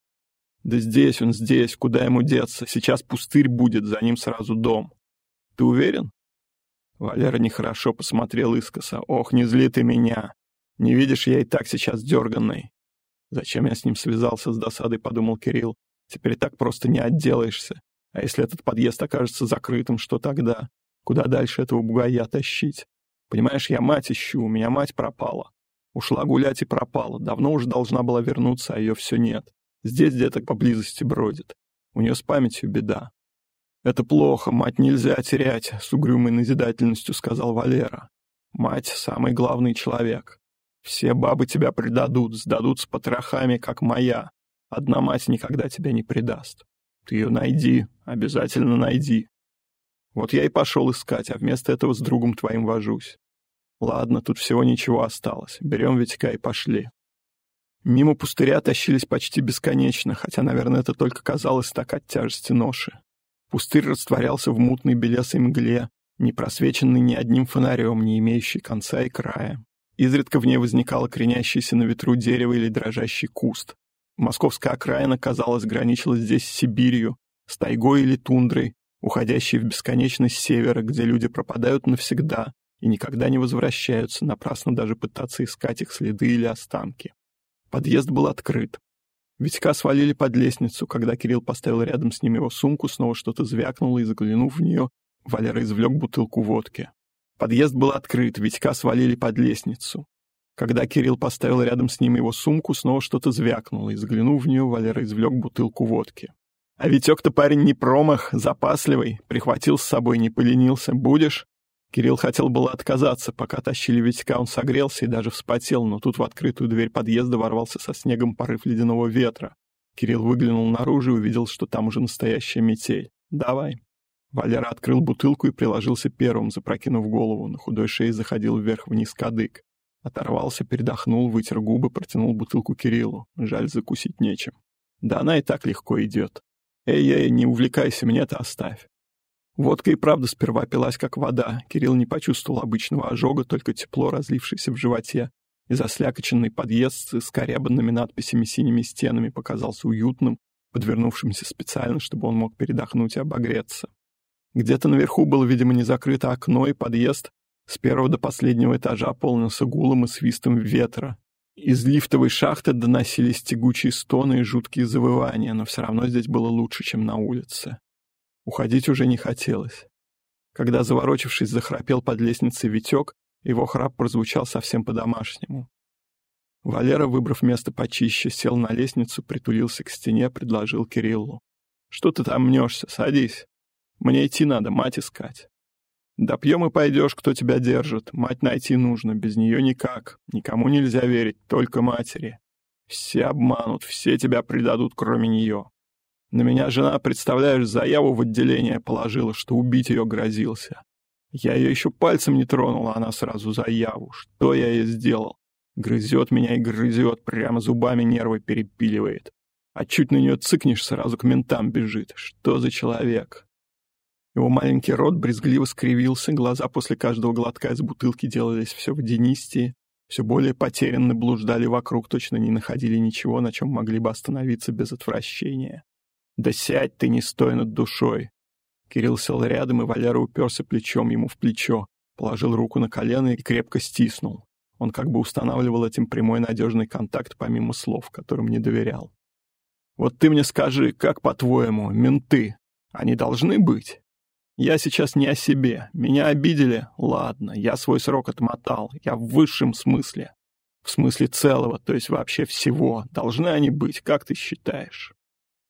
Да здесь он, здесь, куда ему деться? Сейчас пустырь будет, за ним сразу дом. Ты уверен? Валера нехорошо посмотрел искоса. Ох, не зли ты меня. Не видишь, я и так сейчас дерганный. Зачем я с ним связался с досадой, подумал Кирилл. Теперь так просто не отделаешься. А если этот подъезд окажется закрытым, что тогда? Куда дальше этого бугая тащить? Понимаешь, я мать ищу, у меня мать пропала. Ушла гулять и пропала. Давно уже должна была вернуться, а ее все нет. Здесь где-то поблизости бродит. У нее с памятью беда. «Это плохо, мать нельзя терять», — с угрюмой назидательностью сказал Валера. «Мать — самый главный человек. Все бабы тебя предадут, сдадут с потрохами, как моя. Одна мать никогда тебя не предаст. Ты ее найди, обязательно найди. Вот я и пошел искать, а вместо этого с другом твоим вожусь. Ладно, тут всего ничего осталось. Берем Витька и пошли. Мимо пустыря тащились почти бесконечно, хотя, наверное, это только казалось так от тяжести ноши. Пустырь растворялся в мутной белесой мгле, не просвеченный ни одним фонарем, не имеющий конца и края. Изредка в ней возникало кренящееся на ветру дерево или дрожащий куст. Московская окраина, казалось, граничила здесь с Сибирью, с тайгой или тундрой, уходящей в бесконечность севера, где люди пропадают навсегда и никогда не возвращаются, напрасно даже пытаться искать их следы или останки. Подъезд был открыт. Витька свалили под лестницу, когда Кирилл поставил рядом с ним его сумку, снова что-то звякнуло, и, заглянув в нее, Валера извлек бутылку водки. Подъезд был открыт, Витька свалили под лестницу. Когда Кирилл поставил рядом с ним его сумку, снова что-то звякнуло, и, заглянув в нее, Валера извлек бутылку водки. «А Витек-то парень не промах, запасливый, прихватил с собой, не поленился. Будешь?» Кирилл хотел было отказаться, пока тащили Витька, он согрелся и даже вспотел, но тут в открытую дверь подъезда ворвался со снегом порыв ледяного ветра. Кирилл выглянул наружу и увидел, что там уже настоящая метель. «Давай». Валера открыл бутылку и приложился первым, запрокинув голову. На худой шее заходил вверх-вниз кадык. Оторвался, передохнул, вытер губы, протянул бутылку Кириллу. Жаль, закусить нечем. Да она и так легко идет. Эй-эй, не увлекайся, мне-то оставь. Водка и правда сперва пилась как вода. Кирилл не почувствовал обычного ожога, только тепло, разлившееся в животе. И заслякоченный подъезд с корябанными надписями синими стенами показался уютным, подвернувшимся специально, чтобы он мог передохнуть и обогреться. Где-то наверху было, видимо, не закрыто окно, и подъезд с первого до последнего этажа полнился гулом и свистом ветра. Из лифтовой шахты доносились тягучие стоны и жуткие завывания, но все равно здесь было лучше, чем на улице. Уходить уже не хотелось. Когда, заворочившись, захрапел под лестницей Витек, его храп прозвучал совсем по-домашнему. Валера, выбрав место почище, сел на лестницу, притулился к стене, предложил Кириллу. «Что ты там мнешься? Садись. Мне идти надо, мать искать». «Допьем и пойдешь, кто тебя держит. Мать найти нужно, без нее никак. Никому нельзя верить, только матери. Все обманут, все тебя предадут, кроме нее. На меня жена, представляешь, заяву в отделение положила, что убить ее грозился. Я ее еще пальцем не тронул, а она сразу заяву. Что я ей сделал? Грызет меня и грызет, прямо зубами нервы перепиливает. А чуть на нее цыкнешь, сразу к ментам бежит. Что за человек? Его маленький рот брезгливо скривился, глаза после каждого глотка из бутылки делались все водянистее, все более потерянно блуждали вокруг, точно не находили ничего, на чем могли бы остановиться без отвращения. «Да сядь ты, не стой над душой!» Кирилл сел рядом, и Валера уперся плечом ему в плечо, положил руку на колено и крепко стиснул. Он как бы устанавливал этим прямой надежный контакт помимо слов, которым не доверял. «Вот ты мне скажи, как по-твоему, менты, они должны быть?» «Я сейчас не о себе. Меня обидели? Ладно, я свой срок отмотал. Я в высшем смысле. В смысле целого, то есть вообще всего. Должны они быть, как ты считаешь?»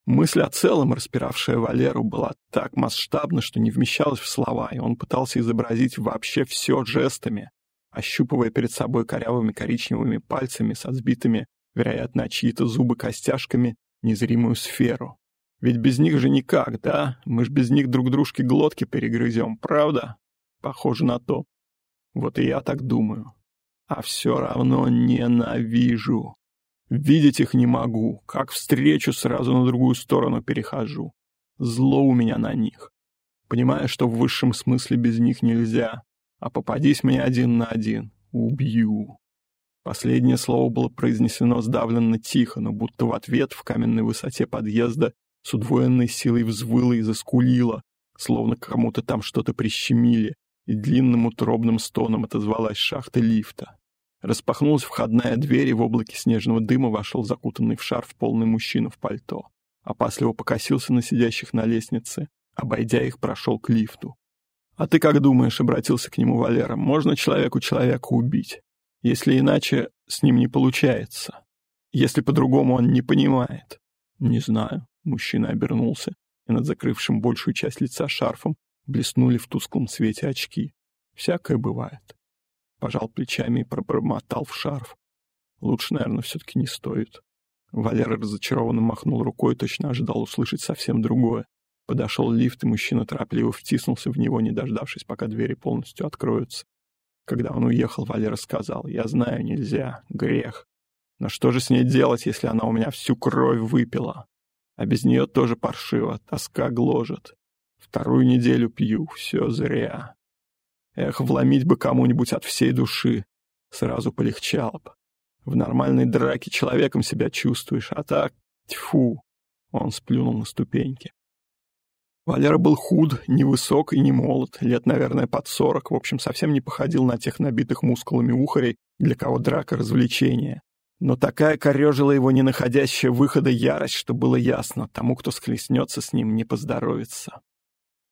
Мысль о целом, распиравшая Валеру, была так масштабна, что не вмещалась в слова, и он пытался изобразить вообще все жестами, ощупывая перед собой корявыми коричневыми пальцами со сбитыми, вероятно, чьи-то зубы костяшками, незримую сферу. Ведь без них же никак, да? Мы ж без них друг дружке глотки перегрызем, правда? Похоже на то. Вот и я так думаю. А все равно ненавижу. Видеть их не могу, как встречу сразу на другую сторону перехожу. Зло у меня на них. Понимаю, что в высшем смысле без них нельзя, а попадись мне один на один, убью. Последнее слово было произнесено сдавленно тихо, но будто в ответ в каменной высоте подъезда с удвоенной силой взвыла и заскулила, словно кому-то там что-то прищемили, и длинным утробным стоном отозвалась шахта лифта. Распахнулась входная дверь, и в облаке снежного дыма вошел закутанный в шарф полный мужчина в пальто. Опасливо покосился на сидящих на лестнице, обойдя их, прошел к лифту. «А ты как думаешь?» — обратился к нему Валера. «Можно человеку человека убить, если иначе с ним не получается, если по-другому он не понимает?» «Не знаю». Мужчина обернулся, и над закрывшим большую часть лица шарфом блеснули в тусклом свете очки. Всякое бывает. Пожал плечами и пробормотал в шарф. Лучше, наверное, все-таки не стоит. Валера разочарованно махнул рукой, точно ожидал услышать совсем другое. Подошел лифт, и мужчина торопливо втиснулся в него, не дождавшись, пока двери полностью откроются. Когда он уехал, Валера сказал, «Я знаю, нельзя, грех. Но что же с ней делать, если она у меня всю кровь выпила? А без нее тоже паршиво, тоска гложет. Вторую неделю пью, все зря. Эх, вломить бы кому-нибудь от всей души. Сразу полегчало бы. В нормальной драке человеком себя чувствуешь, а так, тьфу. Он сплюнул на ступеньки. Валера был худ, невысок и не молод, лет, наверное, под сорок, в общем, совсем не походил на тех набитых мускулами ухарей, для кого драка — развлечение. Но такая корежила его не находящая выхода ярость, что было ясно, тому, кто схлестнется с ним, не поздоровится.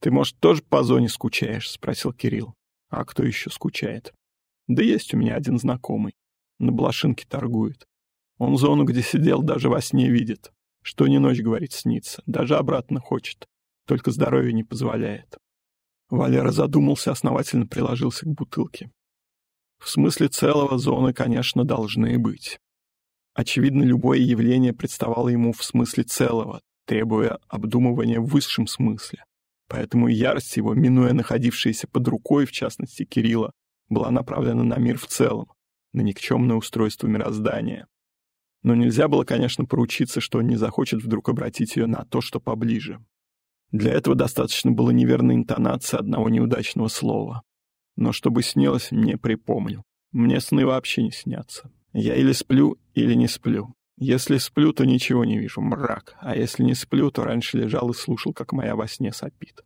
«Ты, может, тоже по зоне скучаешь?» — спросил Кирилл. «А кто еще скучает?» «Да есть у меня один знакомый. На блошинке торгует. Он зону, где сидел, даже во сне видит. Что не ночь, говорит, снится. Даже обратно хочет. Только здоровье не позволяет. Валера задумался, основательно приложился к бутылке. В смысле целого зоны, конечно, должны быть. Очевидно, любое явление представало ему в смысле целого, требуя обдумывания в высшем смысле. Поэтому ярость его, минуя находившиеся под рукой, в частности Кирилла, была направлена на мир в целом, на никчемное устройство мироздания. Но нельзя было, конечно, поручиться, что он не захочет вдруг обратить ее на то, что поближе. Для этого достаточно было неверной интонации одного неудачного слова. Но чтобы снилось, мне припомню. Мне сны вообще не снятся. Я или сплю, или не сплю. Если сплю, то ничего не вижу, мрак. А если не сплю, то раньше лежал и слушал, как моя во сне сопит.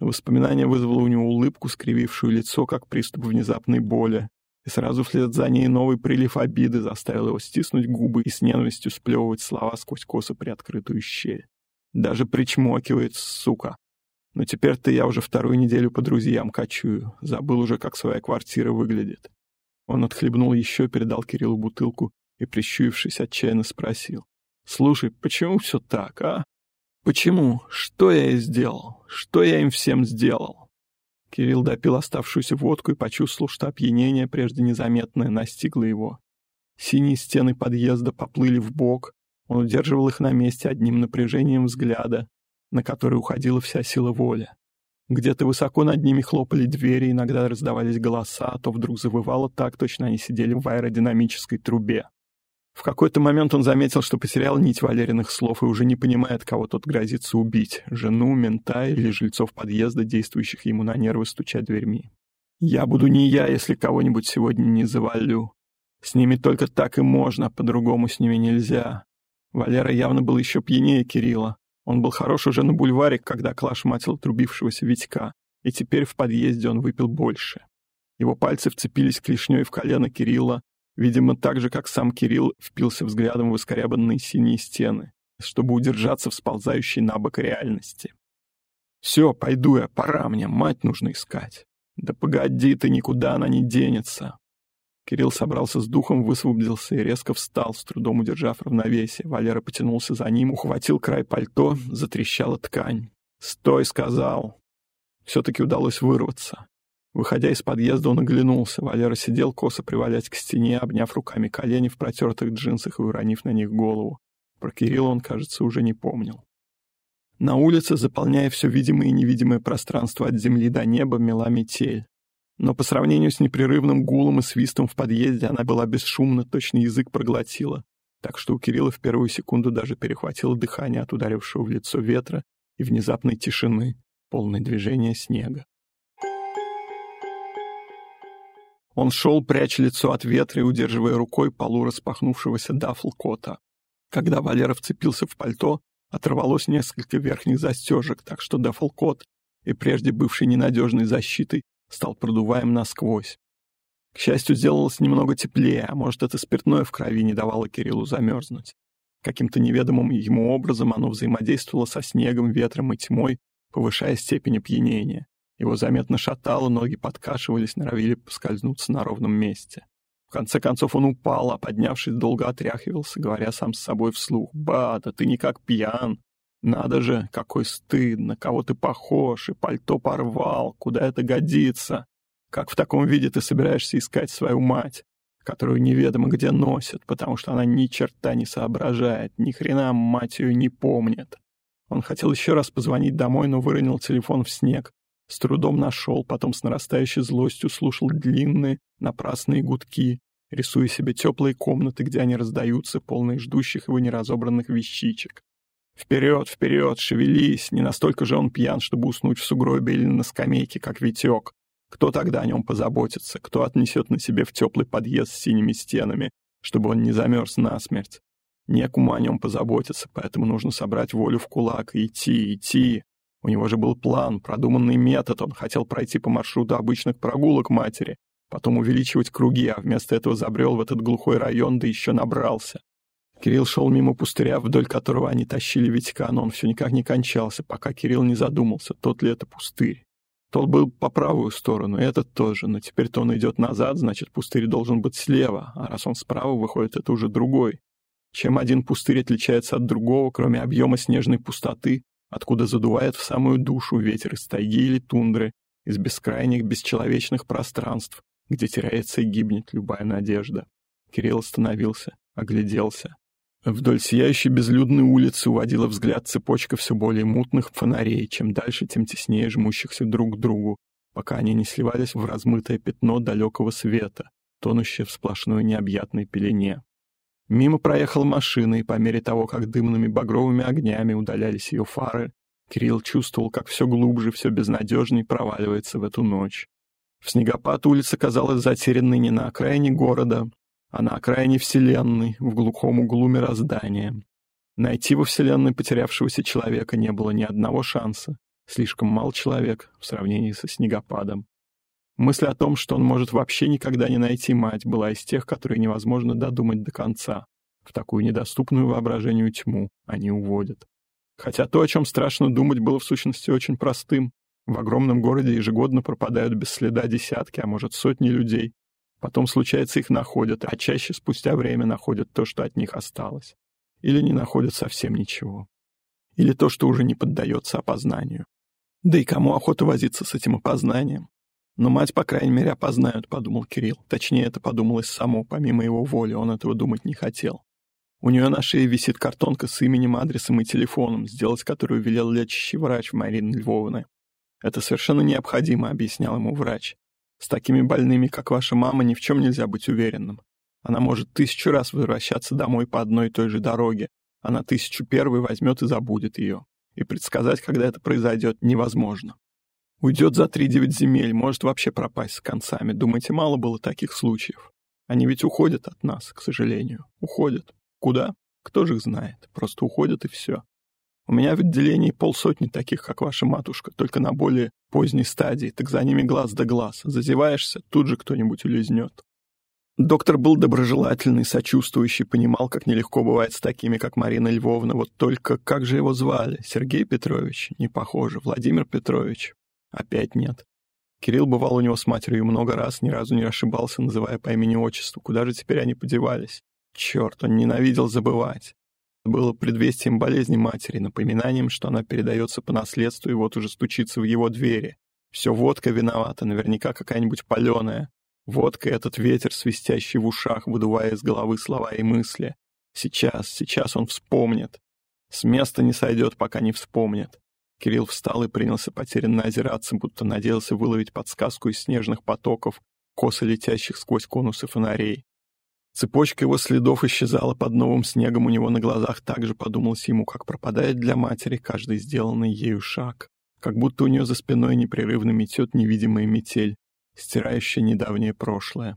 Воспоминание вызвало у него улыбку, скривившую лицо, как приступ внезапной боли. И сразу вслед за ней новый прилив обиды заставил его стиснуть губы и с ненавистью сплевывать слова сквозь косо приоткрытую щель. Даже причмокивает, сука. Но теперь-то я уже вторую неделю по друзьям кочую. Забыл уже, как своя квартира выглядит. Он отхлебнул еще, передал Кириллу бутылку и, прищурившись, отчаянно спросил. «Слушай, почему все так, а? Почему? Что я ей сделал? Что я им всем сделал?» Кирилл допил оставшуюся водку и почувствовал, что опьянение, прежде незаметное, настигло его. Синие стены подъезда поплыли в бок, он удерживал их на месте одним напряжением взгляда, на который уходила вся сила воли. Где-то высоко над ними хлопали двери, иногда раздавались голоса, а то вдруг завывало так, точно они сидели в аэродинамической трубе. В какой-то момент он заметил, что потерял нить Валериных слов и уже не понимает, кого тот грозится убить — жену, мента или жильцов подъезда, действующих ему на нервы, стуча дверьми. «Я буду не я, если кого-нибудь сегодня не завалю. С ними только так и можно, по-другому с ними нельзя». Валера явно был еще пьянее Кирилла. Он был хорош уже на бульваре, когда Клаш матил трубившегося Витька, и теперь в подъезде он выпил больше. Его пальцы вцепились клешней в колено Кирилла, видимо, так же, как сам Кирилл впился взглядом в искорябанные синие стены, чтобы удержаться в сползающей на бок реальности. «Все, пойду я, пора мне, мать нужно искать». «Да погоди ты, никуда она не денется. Кирилл собрался с духом, высвободился и резко встал, с трудом удержав равновесие. Валера потянулся за ним, ухватил край пальто, затрещала ткань. «Стой!» — сказал. Все-таки удалось вырваться. Выходя из подъезда, он оглянулся. Валера сидел, косо привалясь к стене, обняв руками колени в протертых джинсах и уронив на них голову. Про Кирилла он, кажется, уже не помнил. На улице, заполняя все видимое и невидимое пространство от земли до неба, мела метель. Но по сравнению с непрерывным гулом и свистом в подъезде она была бесшумна, точно язык проглотила. Так что у Кирилла в первую секунду даже перехватило дыхание от ударившего в лицо ветра и внезапной тишины, полной движения снега. Он шел, пряча лицо от ветра и удерживая рукой полу распахнувшегося дафл-кота. Когда Валера вцепился в пальто, оторвалось несколько верхних застежек, так что дафл-кот, и прежде бывший ненадежной защитой, стал продуваем насквозь. К счастью, сделалось немного теплее, а может, это спиртное в крови не давало Кириллу замерзнуть. Каким-то неведомым ему образом оно взаимодействовало со снегом, ветром и тьмой, повышая степень опьянения. Его заметно шатало, ноги подкашивались, норовили поскользнуться на ровном месте. В конце концов он упал, а поднявшись, долго отряхивался, говоря сам с собой вслух. «Ба, да ты никак пьян! Надо же, какой стыдно, кого ты похож, и пальто порвал, куда это годится! Как в таком виде ты собираешься искать свою мать, которую неведомо где носят, потому что она ни черта не соображает, ни хрена мать ее не помнит?» Он хотел еще раз позвонить домой, но выронил телефон в снег. С трудом нашел, потом с нарастающей злостью слушал длинные, напрасные гудки, рисуя себе теплые комнаты, где они раздаются, полные ждущих его неразобранных вещичек. Вперед, вперед, шевелись, не настолько же он пьян, чтобы уснуть в сугробе или на скамейке, как Витек. Кто тогда о нем позаботится, кто отнесет на себе в теплый подъезд с синими стенами, чтобы он не замерз насмерть? Некому о нем позаботиться, поэтому нужно собрать волю в кулак и идти, идти. У него же был план, продуманный метод, он хотел пройти по маршруту обычных прогулок матери, потом увеличивать круги, а вместо этого забрел в этот глухой район, да еще набрался. Кирилл шел мимо пустыря, вдоль которого они тащили Витька, но он все никак не кончался, пока Кирилл не задумался, тот ли это пустырь. Тот был по правую сторону, этот тоже, но теперь-то он идет назад, значит, пустырь должен быть слева, а раз он справа выходит, это уже другой. Чем один пустырь отличается от другого, кроме объема снежной пустоты, откуда задувает в самую душу ветер из тайги или тундры, из бескрайних бесчеловечных пространств, где теряется и гибнет любая надежда. Кирилл остановился, огляделся. Вдоль сияющей безлюдной улицы уводила взгляд цепочка все более мутных фонарей, чем дальше, тем теснее жмущихся друг к другу, пока они не сливались в размытое пятно далекого света, тонущее в сплошной необъятной пелене. Мимо проехала машина, и по мере того, как дымными багровыми огнями удалялись ее фары, Кирилл чувствовал, как все глубже, все безнадежней проваливается в эту ночь. В снегопад улица казалась затерянной не на окраине города, а на окраине Вселенной, в глухом углу мироздания. Найти во Вселенной потерявшегося человека не было ни одного шанса. Слишком мал человек в сравнении со снегопадом. Мысль о том, что он может вообще никогда не найти мать, была из тех, которые невозможно додумать до конца. В такую недоступную воображению тьму они уводят. Хотя то, о чем страшно думать, было в сущности очень простым. В огромном городе ежегодно пропадают без следа десятки, а может сотни людей. Потом, случается, их находят, а чаще спустя время находят то, что от них осталось. Или не находят совсем ничего. Или то, что уже не поддается опознанию. Да и кому охота возиться с этим опознанием? Но мать, по крайней мере, опознают, подумал Кирилл. Точнее, это подумалось само, помимо его воли, он этого думать не хотел. У нее на шее висит картонка с именем, адресом и телефоном, сделать которую велел лечащий врач Марины Львовны. Это совершенно необходимо, объяснял ему врач. С такими больными, как ваша мама, ни в чем нельзя быть уверенным. Она может тысячу раз возвращаться домой по одной и той же дороге, а на тысячу первой возьмет и забудет ее. И предсказать, когда это произойдет, невозможно. Уйдет за три-девять земель, может вообще пропасть с концами. Думаете, мало было таких случаев? Они ведь уходят от нас, к сожалению. Уходят. Куда? Кто же их знает? Просто уходят и все. У меня в отделении полсотни таких, как ваша матушка, только на более поздней стадии, так за ними глаз да глаз. Зазеваешься, тут же кто-нибудь улизнет. Доктор был доброжелательный, сочувствующий, понимал, как нелегко бывает с такими, как Марина Львовна. Вот только как же его звали? Сергей Петрович? Не похоже. Владимир Петрович? Опять нет. Кирилл бывал у него с матерью много раз, ни разу не ошибался, называя по имени-отчеству. Куда же теперь они подевались? Черт, он ненавидел забывать. Было предвестием болезни матери, напоминанием, что она передается по наследству и вот уже стучится в его двери. Все водка виновата, наверняка какая-нибудь паленая. Водка этот ветер, свистящий в ушах, выдувая из головы слова и мысли. Сейчас, сейчас он вспомнит. С места не сойдет, пока не вспомнит. Кирилл встал и принялся потерянно озираться, будто надеялся выловить подсказку из снежных потоков, косо летящих сквозь конусы фонарей. Цепочка его следов исчезала под новым снегом у него на глазах, так же подумалось ему, как пропадает для матери каждый сделанный ею шаг. Как будто у нее за спиной непрерывно метет невидимая метель, стирающая недавнее прошлое.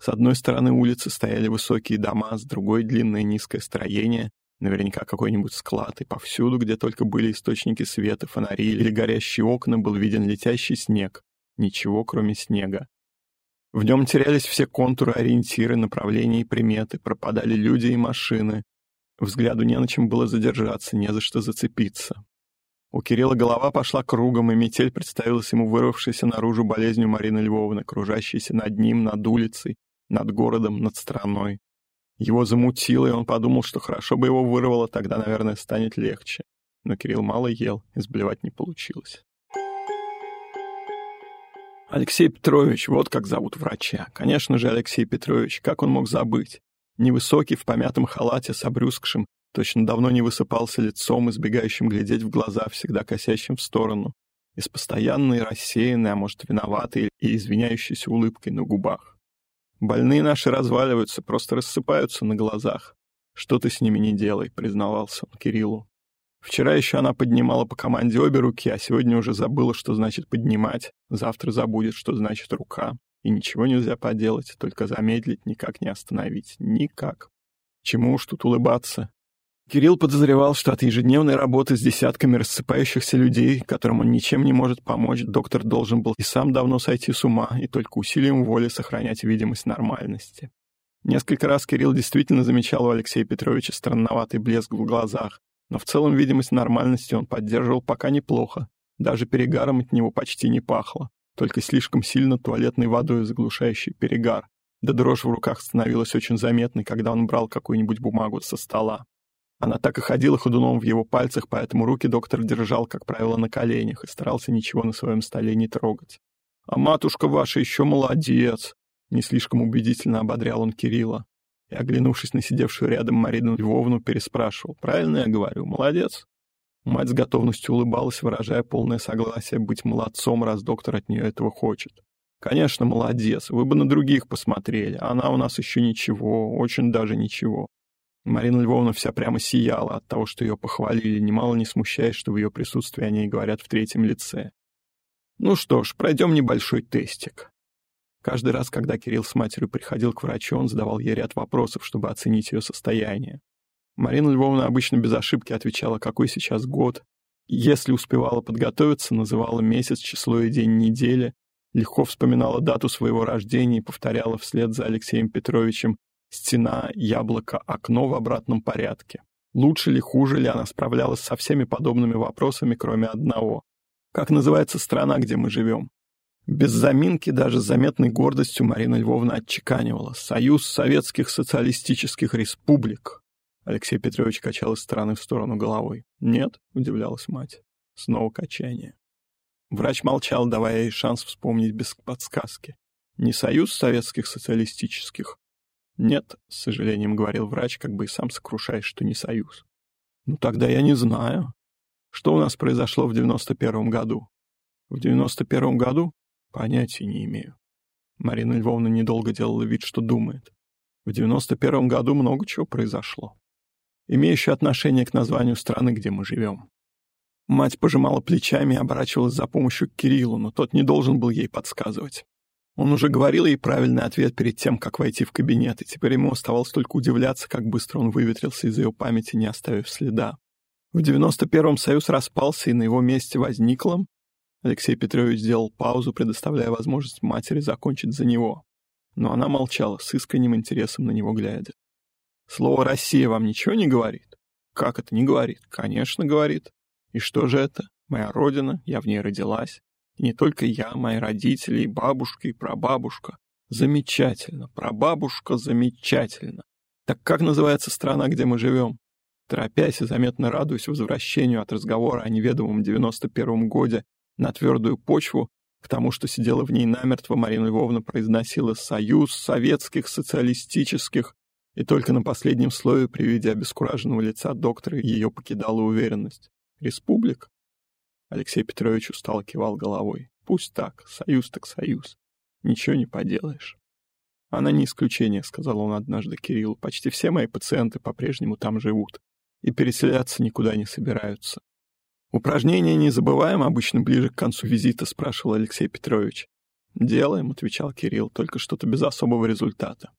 С одной стороны улицы стояли высокие дома, с другой — длинное низкое строение, наверняка какой-нибудь склад, и повсюду, где только были источники света, фонари или горящие окна, был виден летящий снег. Ничего, кроме снега. В нем терялись все контуры, ориентиры, направления и приметы, пропадали люди и машины. Взгляду не на чем было задержаться, не за что зацепиться. У Кирилла голова пошла кругом, и метель представилась ему вырвавшейся наружу болезнью Марины Львовны, кружащейся над ним, над улицей, над городом, над страной. Его замутило, и он подумал, что хорошо бы его вырвало, тогда, наверное, станет легче. Но Кирилл мало ел, и сблевать не получилось. Алексей Петрович, вот как зовут врача. Конечно же, Алексей Петрович, как он мог забыть? Невысокий, в помятом халате, с обрюзгшим, точно давно не высыпался лицом, избегающим глядеть в глаза, всегда косящим в сторону, и с постоянной рассеянной, а может, виноватой и извиняющейся улыбкой на губах. Больные наши разваливаются, просто рассыпаются на глазах. Что ты с ними не делай, признавался он Кириллу. Вчера еще она поднимала по команде обе руки, а сегодня уже забыла, что значит поднимать, завтра забудет, что значит рука. И ничего нельзя поделать, только замедлить, никак не остановить. Никак. Чему уж тут улыбаться? Кирилл подозревал, что от ежедневной работы с десятками рассыпающихся людей, которым он ничем не может помочь, доктор должен был и сам давно сойти с ума, и только усилием воли сохранять видимость нормальности. Несколько раз Кирилл действительно замечал у Алексея Петровича странноватый блеск в глазах, но в целом видимость нормальности он поддерживал пока неплохо, даже перегаром от него почти не пахло, только слишком сильно туалетной водой заглушающей перегар, да дрожь в руках становилась очень заметной, когда он брал какую-нибудь бумагу со стола. Она так и ходила ходуном в его пальцах, поэтому руки доктор держал, как правило, на коленях и старался ничего на своем столе не трогать. «А матушка ваша еще молодец!» Не слишком убедительно ободрял он Кирилла. И, оглянувшись на сидевшую рядом Марину Львовну, переспрашивал. «Правильно я говорю? Молодец?» Мать с готовностью улыбалась, выражая полное согласие быть молодцом, раз доктор от нее этого хочет. «Конечно, молодец. Вы бы на других посмотрели. Она у нас еще ничего, очень даже ничего. Марина Львовна вся прямо сияла от того, что ее похвалили, немало не смущаясь, что в ее присутствии они говорят в третьем лице. Ну что ж, пройдем небольшой тестик. Каждый раз, когда Кирилл с матерью приходил к врачу, он задавал ей ряд вопросов, чтобы оценить ее состояние. Марина Львовна обычно без ошибки отвечала, какой сейчас год. Если успевала подготовиться, называла месяц, число и день недели, легко вспоминала дату своего рождения и повторяла вслед за Алексеем Петровичем Стена, яблоко, окно в обратном порядке. Лучше ли, хуже ли она справлялась со всеми подобными вопросами, кроме одного. Как называется страна, где мы живем? Без заминки, даже с заметной гордостью Марина Львовна отчеканивала. «Союз Советских Социалистических Республик». Алексей Петрович качал из стороны в сторону головой. «Нет», — удивлялась мать. Снова качание. Врач молчал, давая ей шанс вспомнить без подсказки. Не Союз Советских Социалистических, «Нет», — с сожалением говорил врач, как бы и сам сокрушаясь, что не союз. «Ну тогда я не знаю. Что у нас произошло в девяносто первом году?» «В девяносто первом году? Понятия не имею». Марина Львовна недолго делала вид, что думает. В девяносто первом году много чего произошло, имеющее отношение к названию страны, где мы живем. Мать пожимала плечами и оборачивалась за помощью к Кириллу, но тот не должен был ей подсказывать. Он уже говорил ей правильный ответ перед тем, как войти в кабинет, и теперь ему оставалось только удивляться, как быстро он выветрился из ее памяти, не оставив следа. В 91-м Союз распался, и на его месте возникло... Алексей Петрович сделал паузу, предоставляя возможность матери закончить за него. Но она молчала, с искренним интересом на него глядя. «Слово «Россия» вам ничего не говорит?» «Как это не говорит?» «Конечно, говорит. И что же это? Моя родина, я в ней родилась. И не только я, мои родители, и бабушка, и прабабушка. Замечательно, прабабушка замечательно. Так как называется страна, где мы живем? Торопясь и заметно радуясь возвращению от разговора о неведомом 91-м годе на твердую почву, к тому, что сидела в ней намертво, Марина Львовна произносила «Союз Советских Социалистических», и только на последнем слое при виде обескураженного лица доктора ее покидала уверенность. «Республика? Алексей Петрович устало кивал головой. Пусть так, союз так союз. Ничего не поделаешь. Она не исключение, сказал он однажды Кириллу. Почти все мои пациенты по-прежнему там живут. И переселяться никуда не собираются. Упражнения не забываем обычно ближе к концу визита, спрашивал Алексей Петрович. «Делаем», — отвечал Кирилл, — «только что-то без особого результата».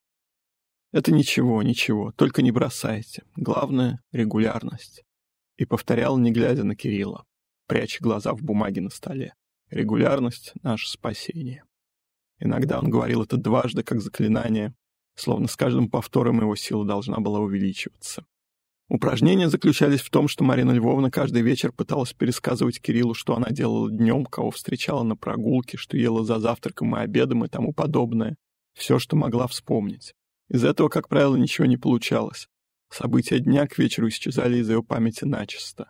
«Это ничего, ничего, только не бросайте. Главное — регулярность». И повторял, не глядя на Кирилла, пряча глаза в бумаге на столе. «Регулярность — наше спасение». Иногда он говорил это дважды, как заклинание, словно с каждым повтором его сила должна была увеличиваться. Упражнения заключались в том, что Марина Львовна каждый вечер пыталась пересказывать Кириллу, что она делала днем, кого встречала на прогулке, что ела за завтраком и обедом и тому подобное. Все, что могла вспомнить. Из этого, как правило, ничего не получалось. События дня к вечеру исчезали из ее памяти начисто.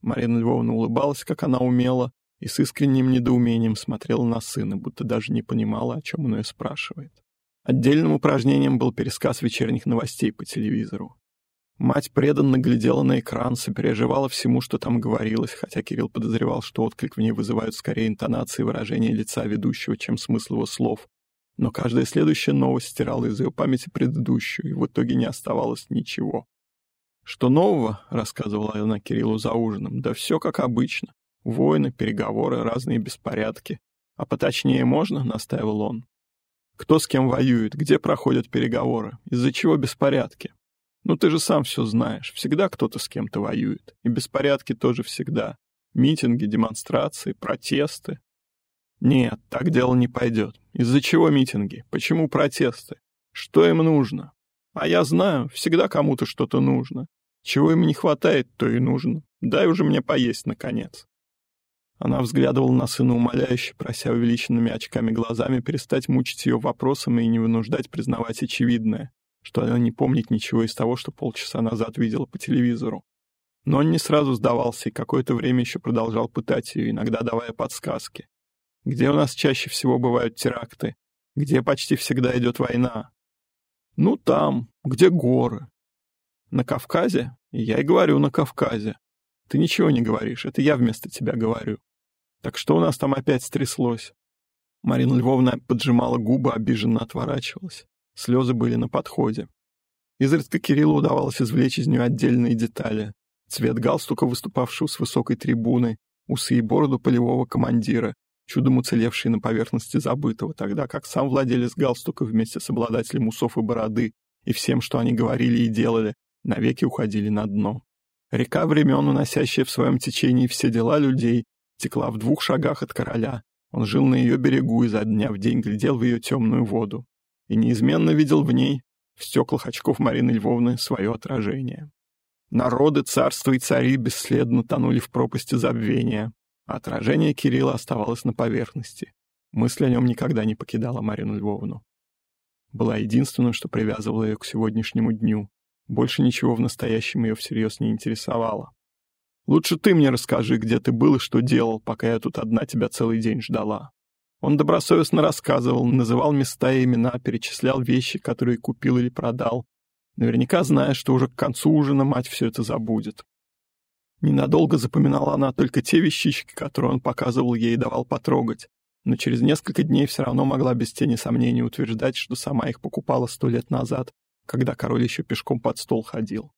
Марина Львовна улыбалась, как она умела, и с искренним недоумением смотрела на сына, будто даже не понимала, о чем он ее спрашивает. Отдельным упражнением был пересказ вечерних новостей по телевизору. Мать преданно глядела на экран, сопереживала всему, что там говорилось, хотя Кирилл подозревал, что отклик в ней вызывают скорее интонации выражения лица ведущего, чем смысл его слов. Но каждая следующая новость стирала из ее памяти предыдущую, и в итоге не оставалось ничего. «Что нового?» — рассказывала она Кириллу за ужином. «Да все как обычно. Войны, переговоры, разные беспорядки. А поточнее можно?» — настаивал он. «Кто с кем воюет? Где проходят переговоры? Из-за чего беспорядки?» Ну ты же сам все знаешь, всегда кто-то с кем-то воюет. И беспорядки тоже всегда. Митинги, демонстрации, протесты. Нет, так дело не пойдет. Из-за чего митинги? Почему протесты? Что им нужно? А я знаю, всегда кому-то что-то нужно. Чего им не хватает, то и нужно. Дай уже мне поесть, наконец. Она взглядывала на сына умоляюще, прося увеличенными очками глазами перестать мучить ее вопросами и не вынуждать признавать очевидное что она не помнит ничего из того, что полчаса назад видела по телевизору. Но он не сразу сдавался и какое-то время еще продолжал пытать ее, иногда давая подсказки. Где у нас чаще всего бывают теракты? Где почти всегда идет война? Ну, там, где горы. На Кавказе? Я и говорю на Кавказе. Ты ничего не говоришь, это я вместо тебя говорю. Так что у нас там опять стряслось? Марина Львовна поджимала губы, обиженно отворачивалась. Слезы были на подходе. Изредка Кириллу удавалось извлечь из нее отдельные детали. Цвет галстука, выступавшего с высокой трибуны, усы и бороду полевого командира, чудом уцелевшие на поверхности забытого, тогда как сам владелец галстука вместе с обладателем усов и бороды и всем, что они говорили и делали, навеки уходили на дно. Река времен, уносящая в своем течении все дела людей, текла в двух шагах от короля. Он жил на ее берегу и за дня в день глядел в ее темную воду и неизменно видел в ней, в стеклах очков Марины Львовны, свое отражение. Народы, царства и цари бесследно тонули в пропасти забвения, а отражение Кирилла оставалось на поверхности. Мысль о нем никогда не покидала Марину Львовну. Была единственным, что привязывало ее к сегодняшнему дню. Больше ничего в настоящем ее всерьез не интересовало. «Лучше ты мне расскажи, где ты был и что делал, пока я тут одна тебя целый день ждала», он добросовестно рассказывал, называл места и имена, перечислял вещи, которые купил или продал, наверняка зная, что уже к концу ужина мать все это забудет. Ненадолго запоминала она только те вещички, которые он показывал ей и давал потрогать, но через несколько дней все равно могла без тени сомнений утверждать, что сама их покупала сто лет назад, когда король еще пешком под стол ходил.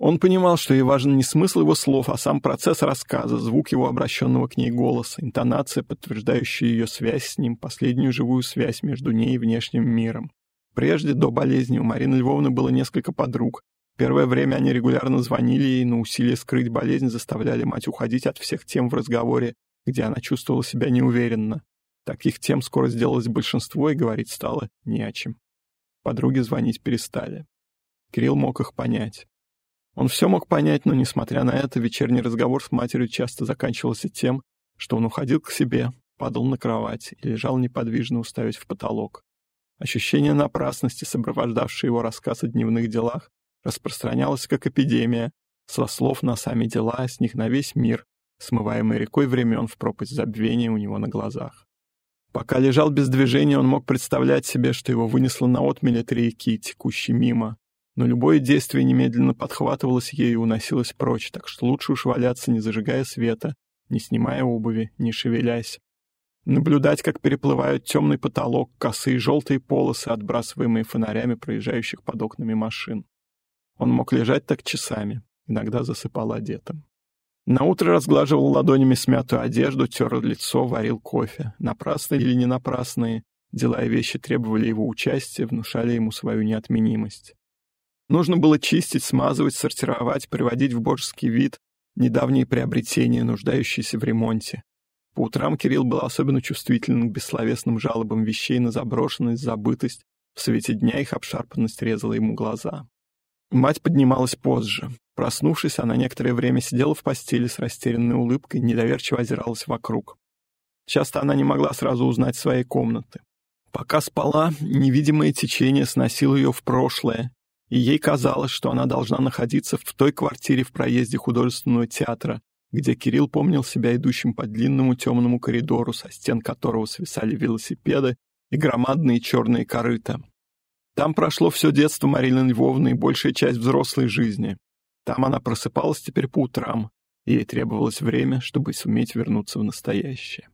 Он понимал, что ей важен не смысл его слов, а сам процесс рассказа, звук его обращенного к ней голоса, интонация, подтверждающая ее связь с ним, последнюю живую связь между ней и внешним миром. Прежде, до болезни, у Марины Львовны было несколько подруг. Первое время они регулярно звонили ей, но усилия скрыть болезнь заставляли мать уходить от всех тем в разговоре, где она чувствовала себя неуверенно. Таких тем скоро сделалось большинство, и говорить стало не о чем. Подруги звонить перестали. Кирилл мог их понять. Он все мог понять, но, несмотря на это, вечерний разговор с матерью часто заканчивался тем, что он уходил к себе, падал на кровать и лежал неподвижно, уставясь в потолок. Ощущение напрасности, сопровождавшее его рассказ о дневных делах, распространялось как эпидемия, со слов на сами дела, с них на весь мир, смываемый рекой времен в пропасть забвения у него на глазах. Пока лежал без движения, он мог представлять себе, что его вынесло на отмель от реки, текущей мимо, но любое действие немедленно подхватывалось ею и уносилось прочь, так что лучше уж валяться, не зажигая света, не снимая обуви, не шевелясь. Наблюдать, как переплывают темный потолок, косые желтые полосы, отбрасываемые фонарями проезжающих под окнами машин. Он мог лежать так часами, иногда засыпал одетым. Наутро разглаживал ладонями смятую одежду, тер лицо, варил кофе. Напрасные или не напрасные, дела и вещи требовали его участия, внушали ему свою неотменимость. Нужно было чистить, смазывать, сортировать, приводить в божеский вид недавние приобретения, нуждающиеся в ремонте. По утрам Кирилл был особенно чувствителен к бессловесным жалобам вещей на заброшенность, забытость. В свете дня их обшарпанность резала ему глаза. Мать поднималась позже. Проснувшись, она некоторое время сидела в постели с растерянной улыбкой, недоверчиво озиралась вокруг. Часто она не могла сразу узнать своей комнаты. Пока спала, невидимое течение сносило ее в прошлое, и ей казалось, что она должна находиться в той квартире в проезде художественного театра, где Кирилл помнил себя идущим по длинному темному коридору, со стен которого свисали велосипеды и громадные черные корыта. Там прошло все детство Марины Львовны и большая часть взрослой жизни. Там она просыпалась теперь по утрам, и ей требовалось время, чтобы суметь вернуться в настоящее.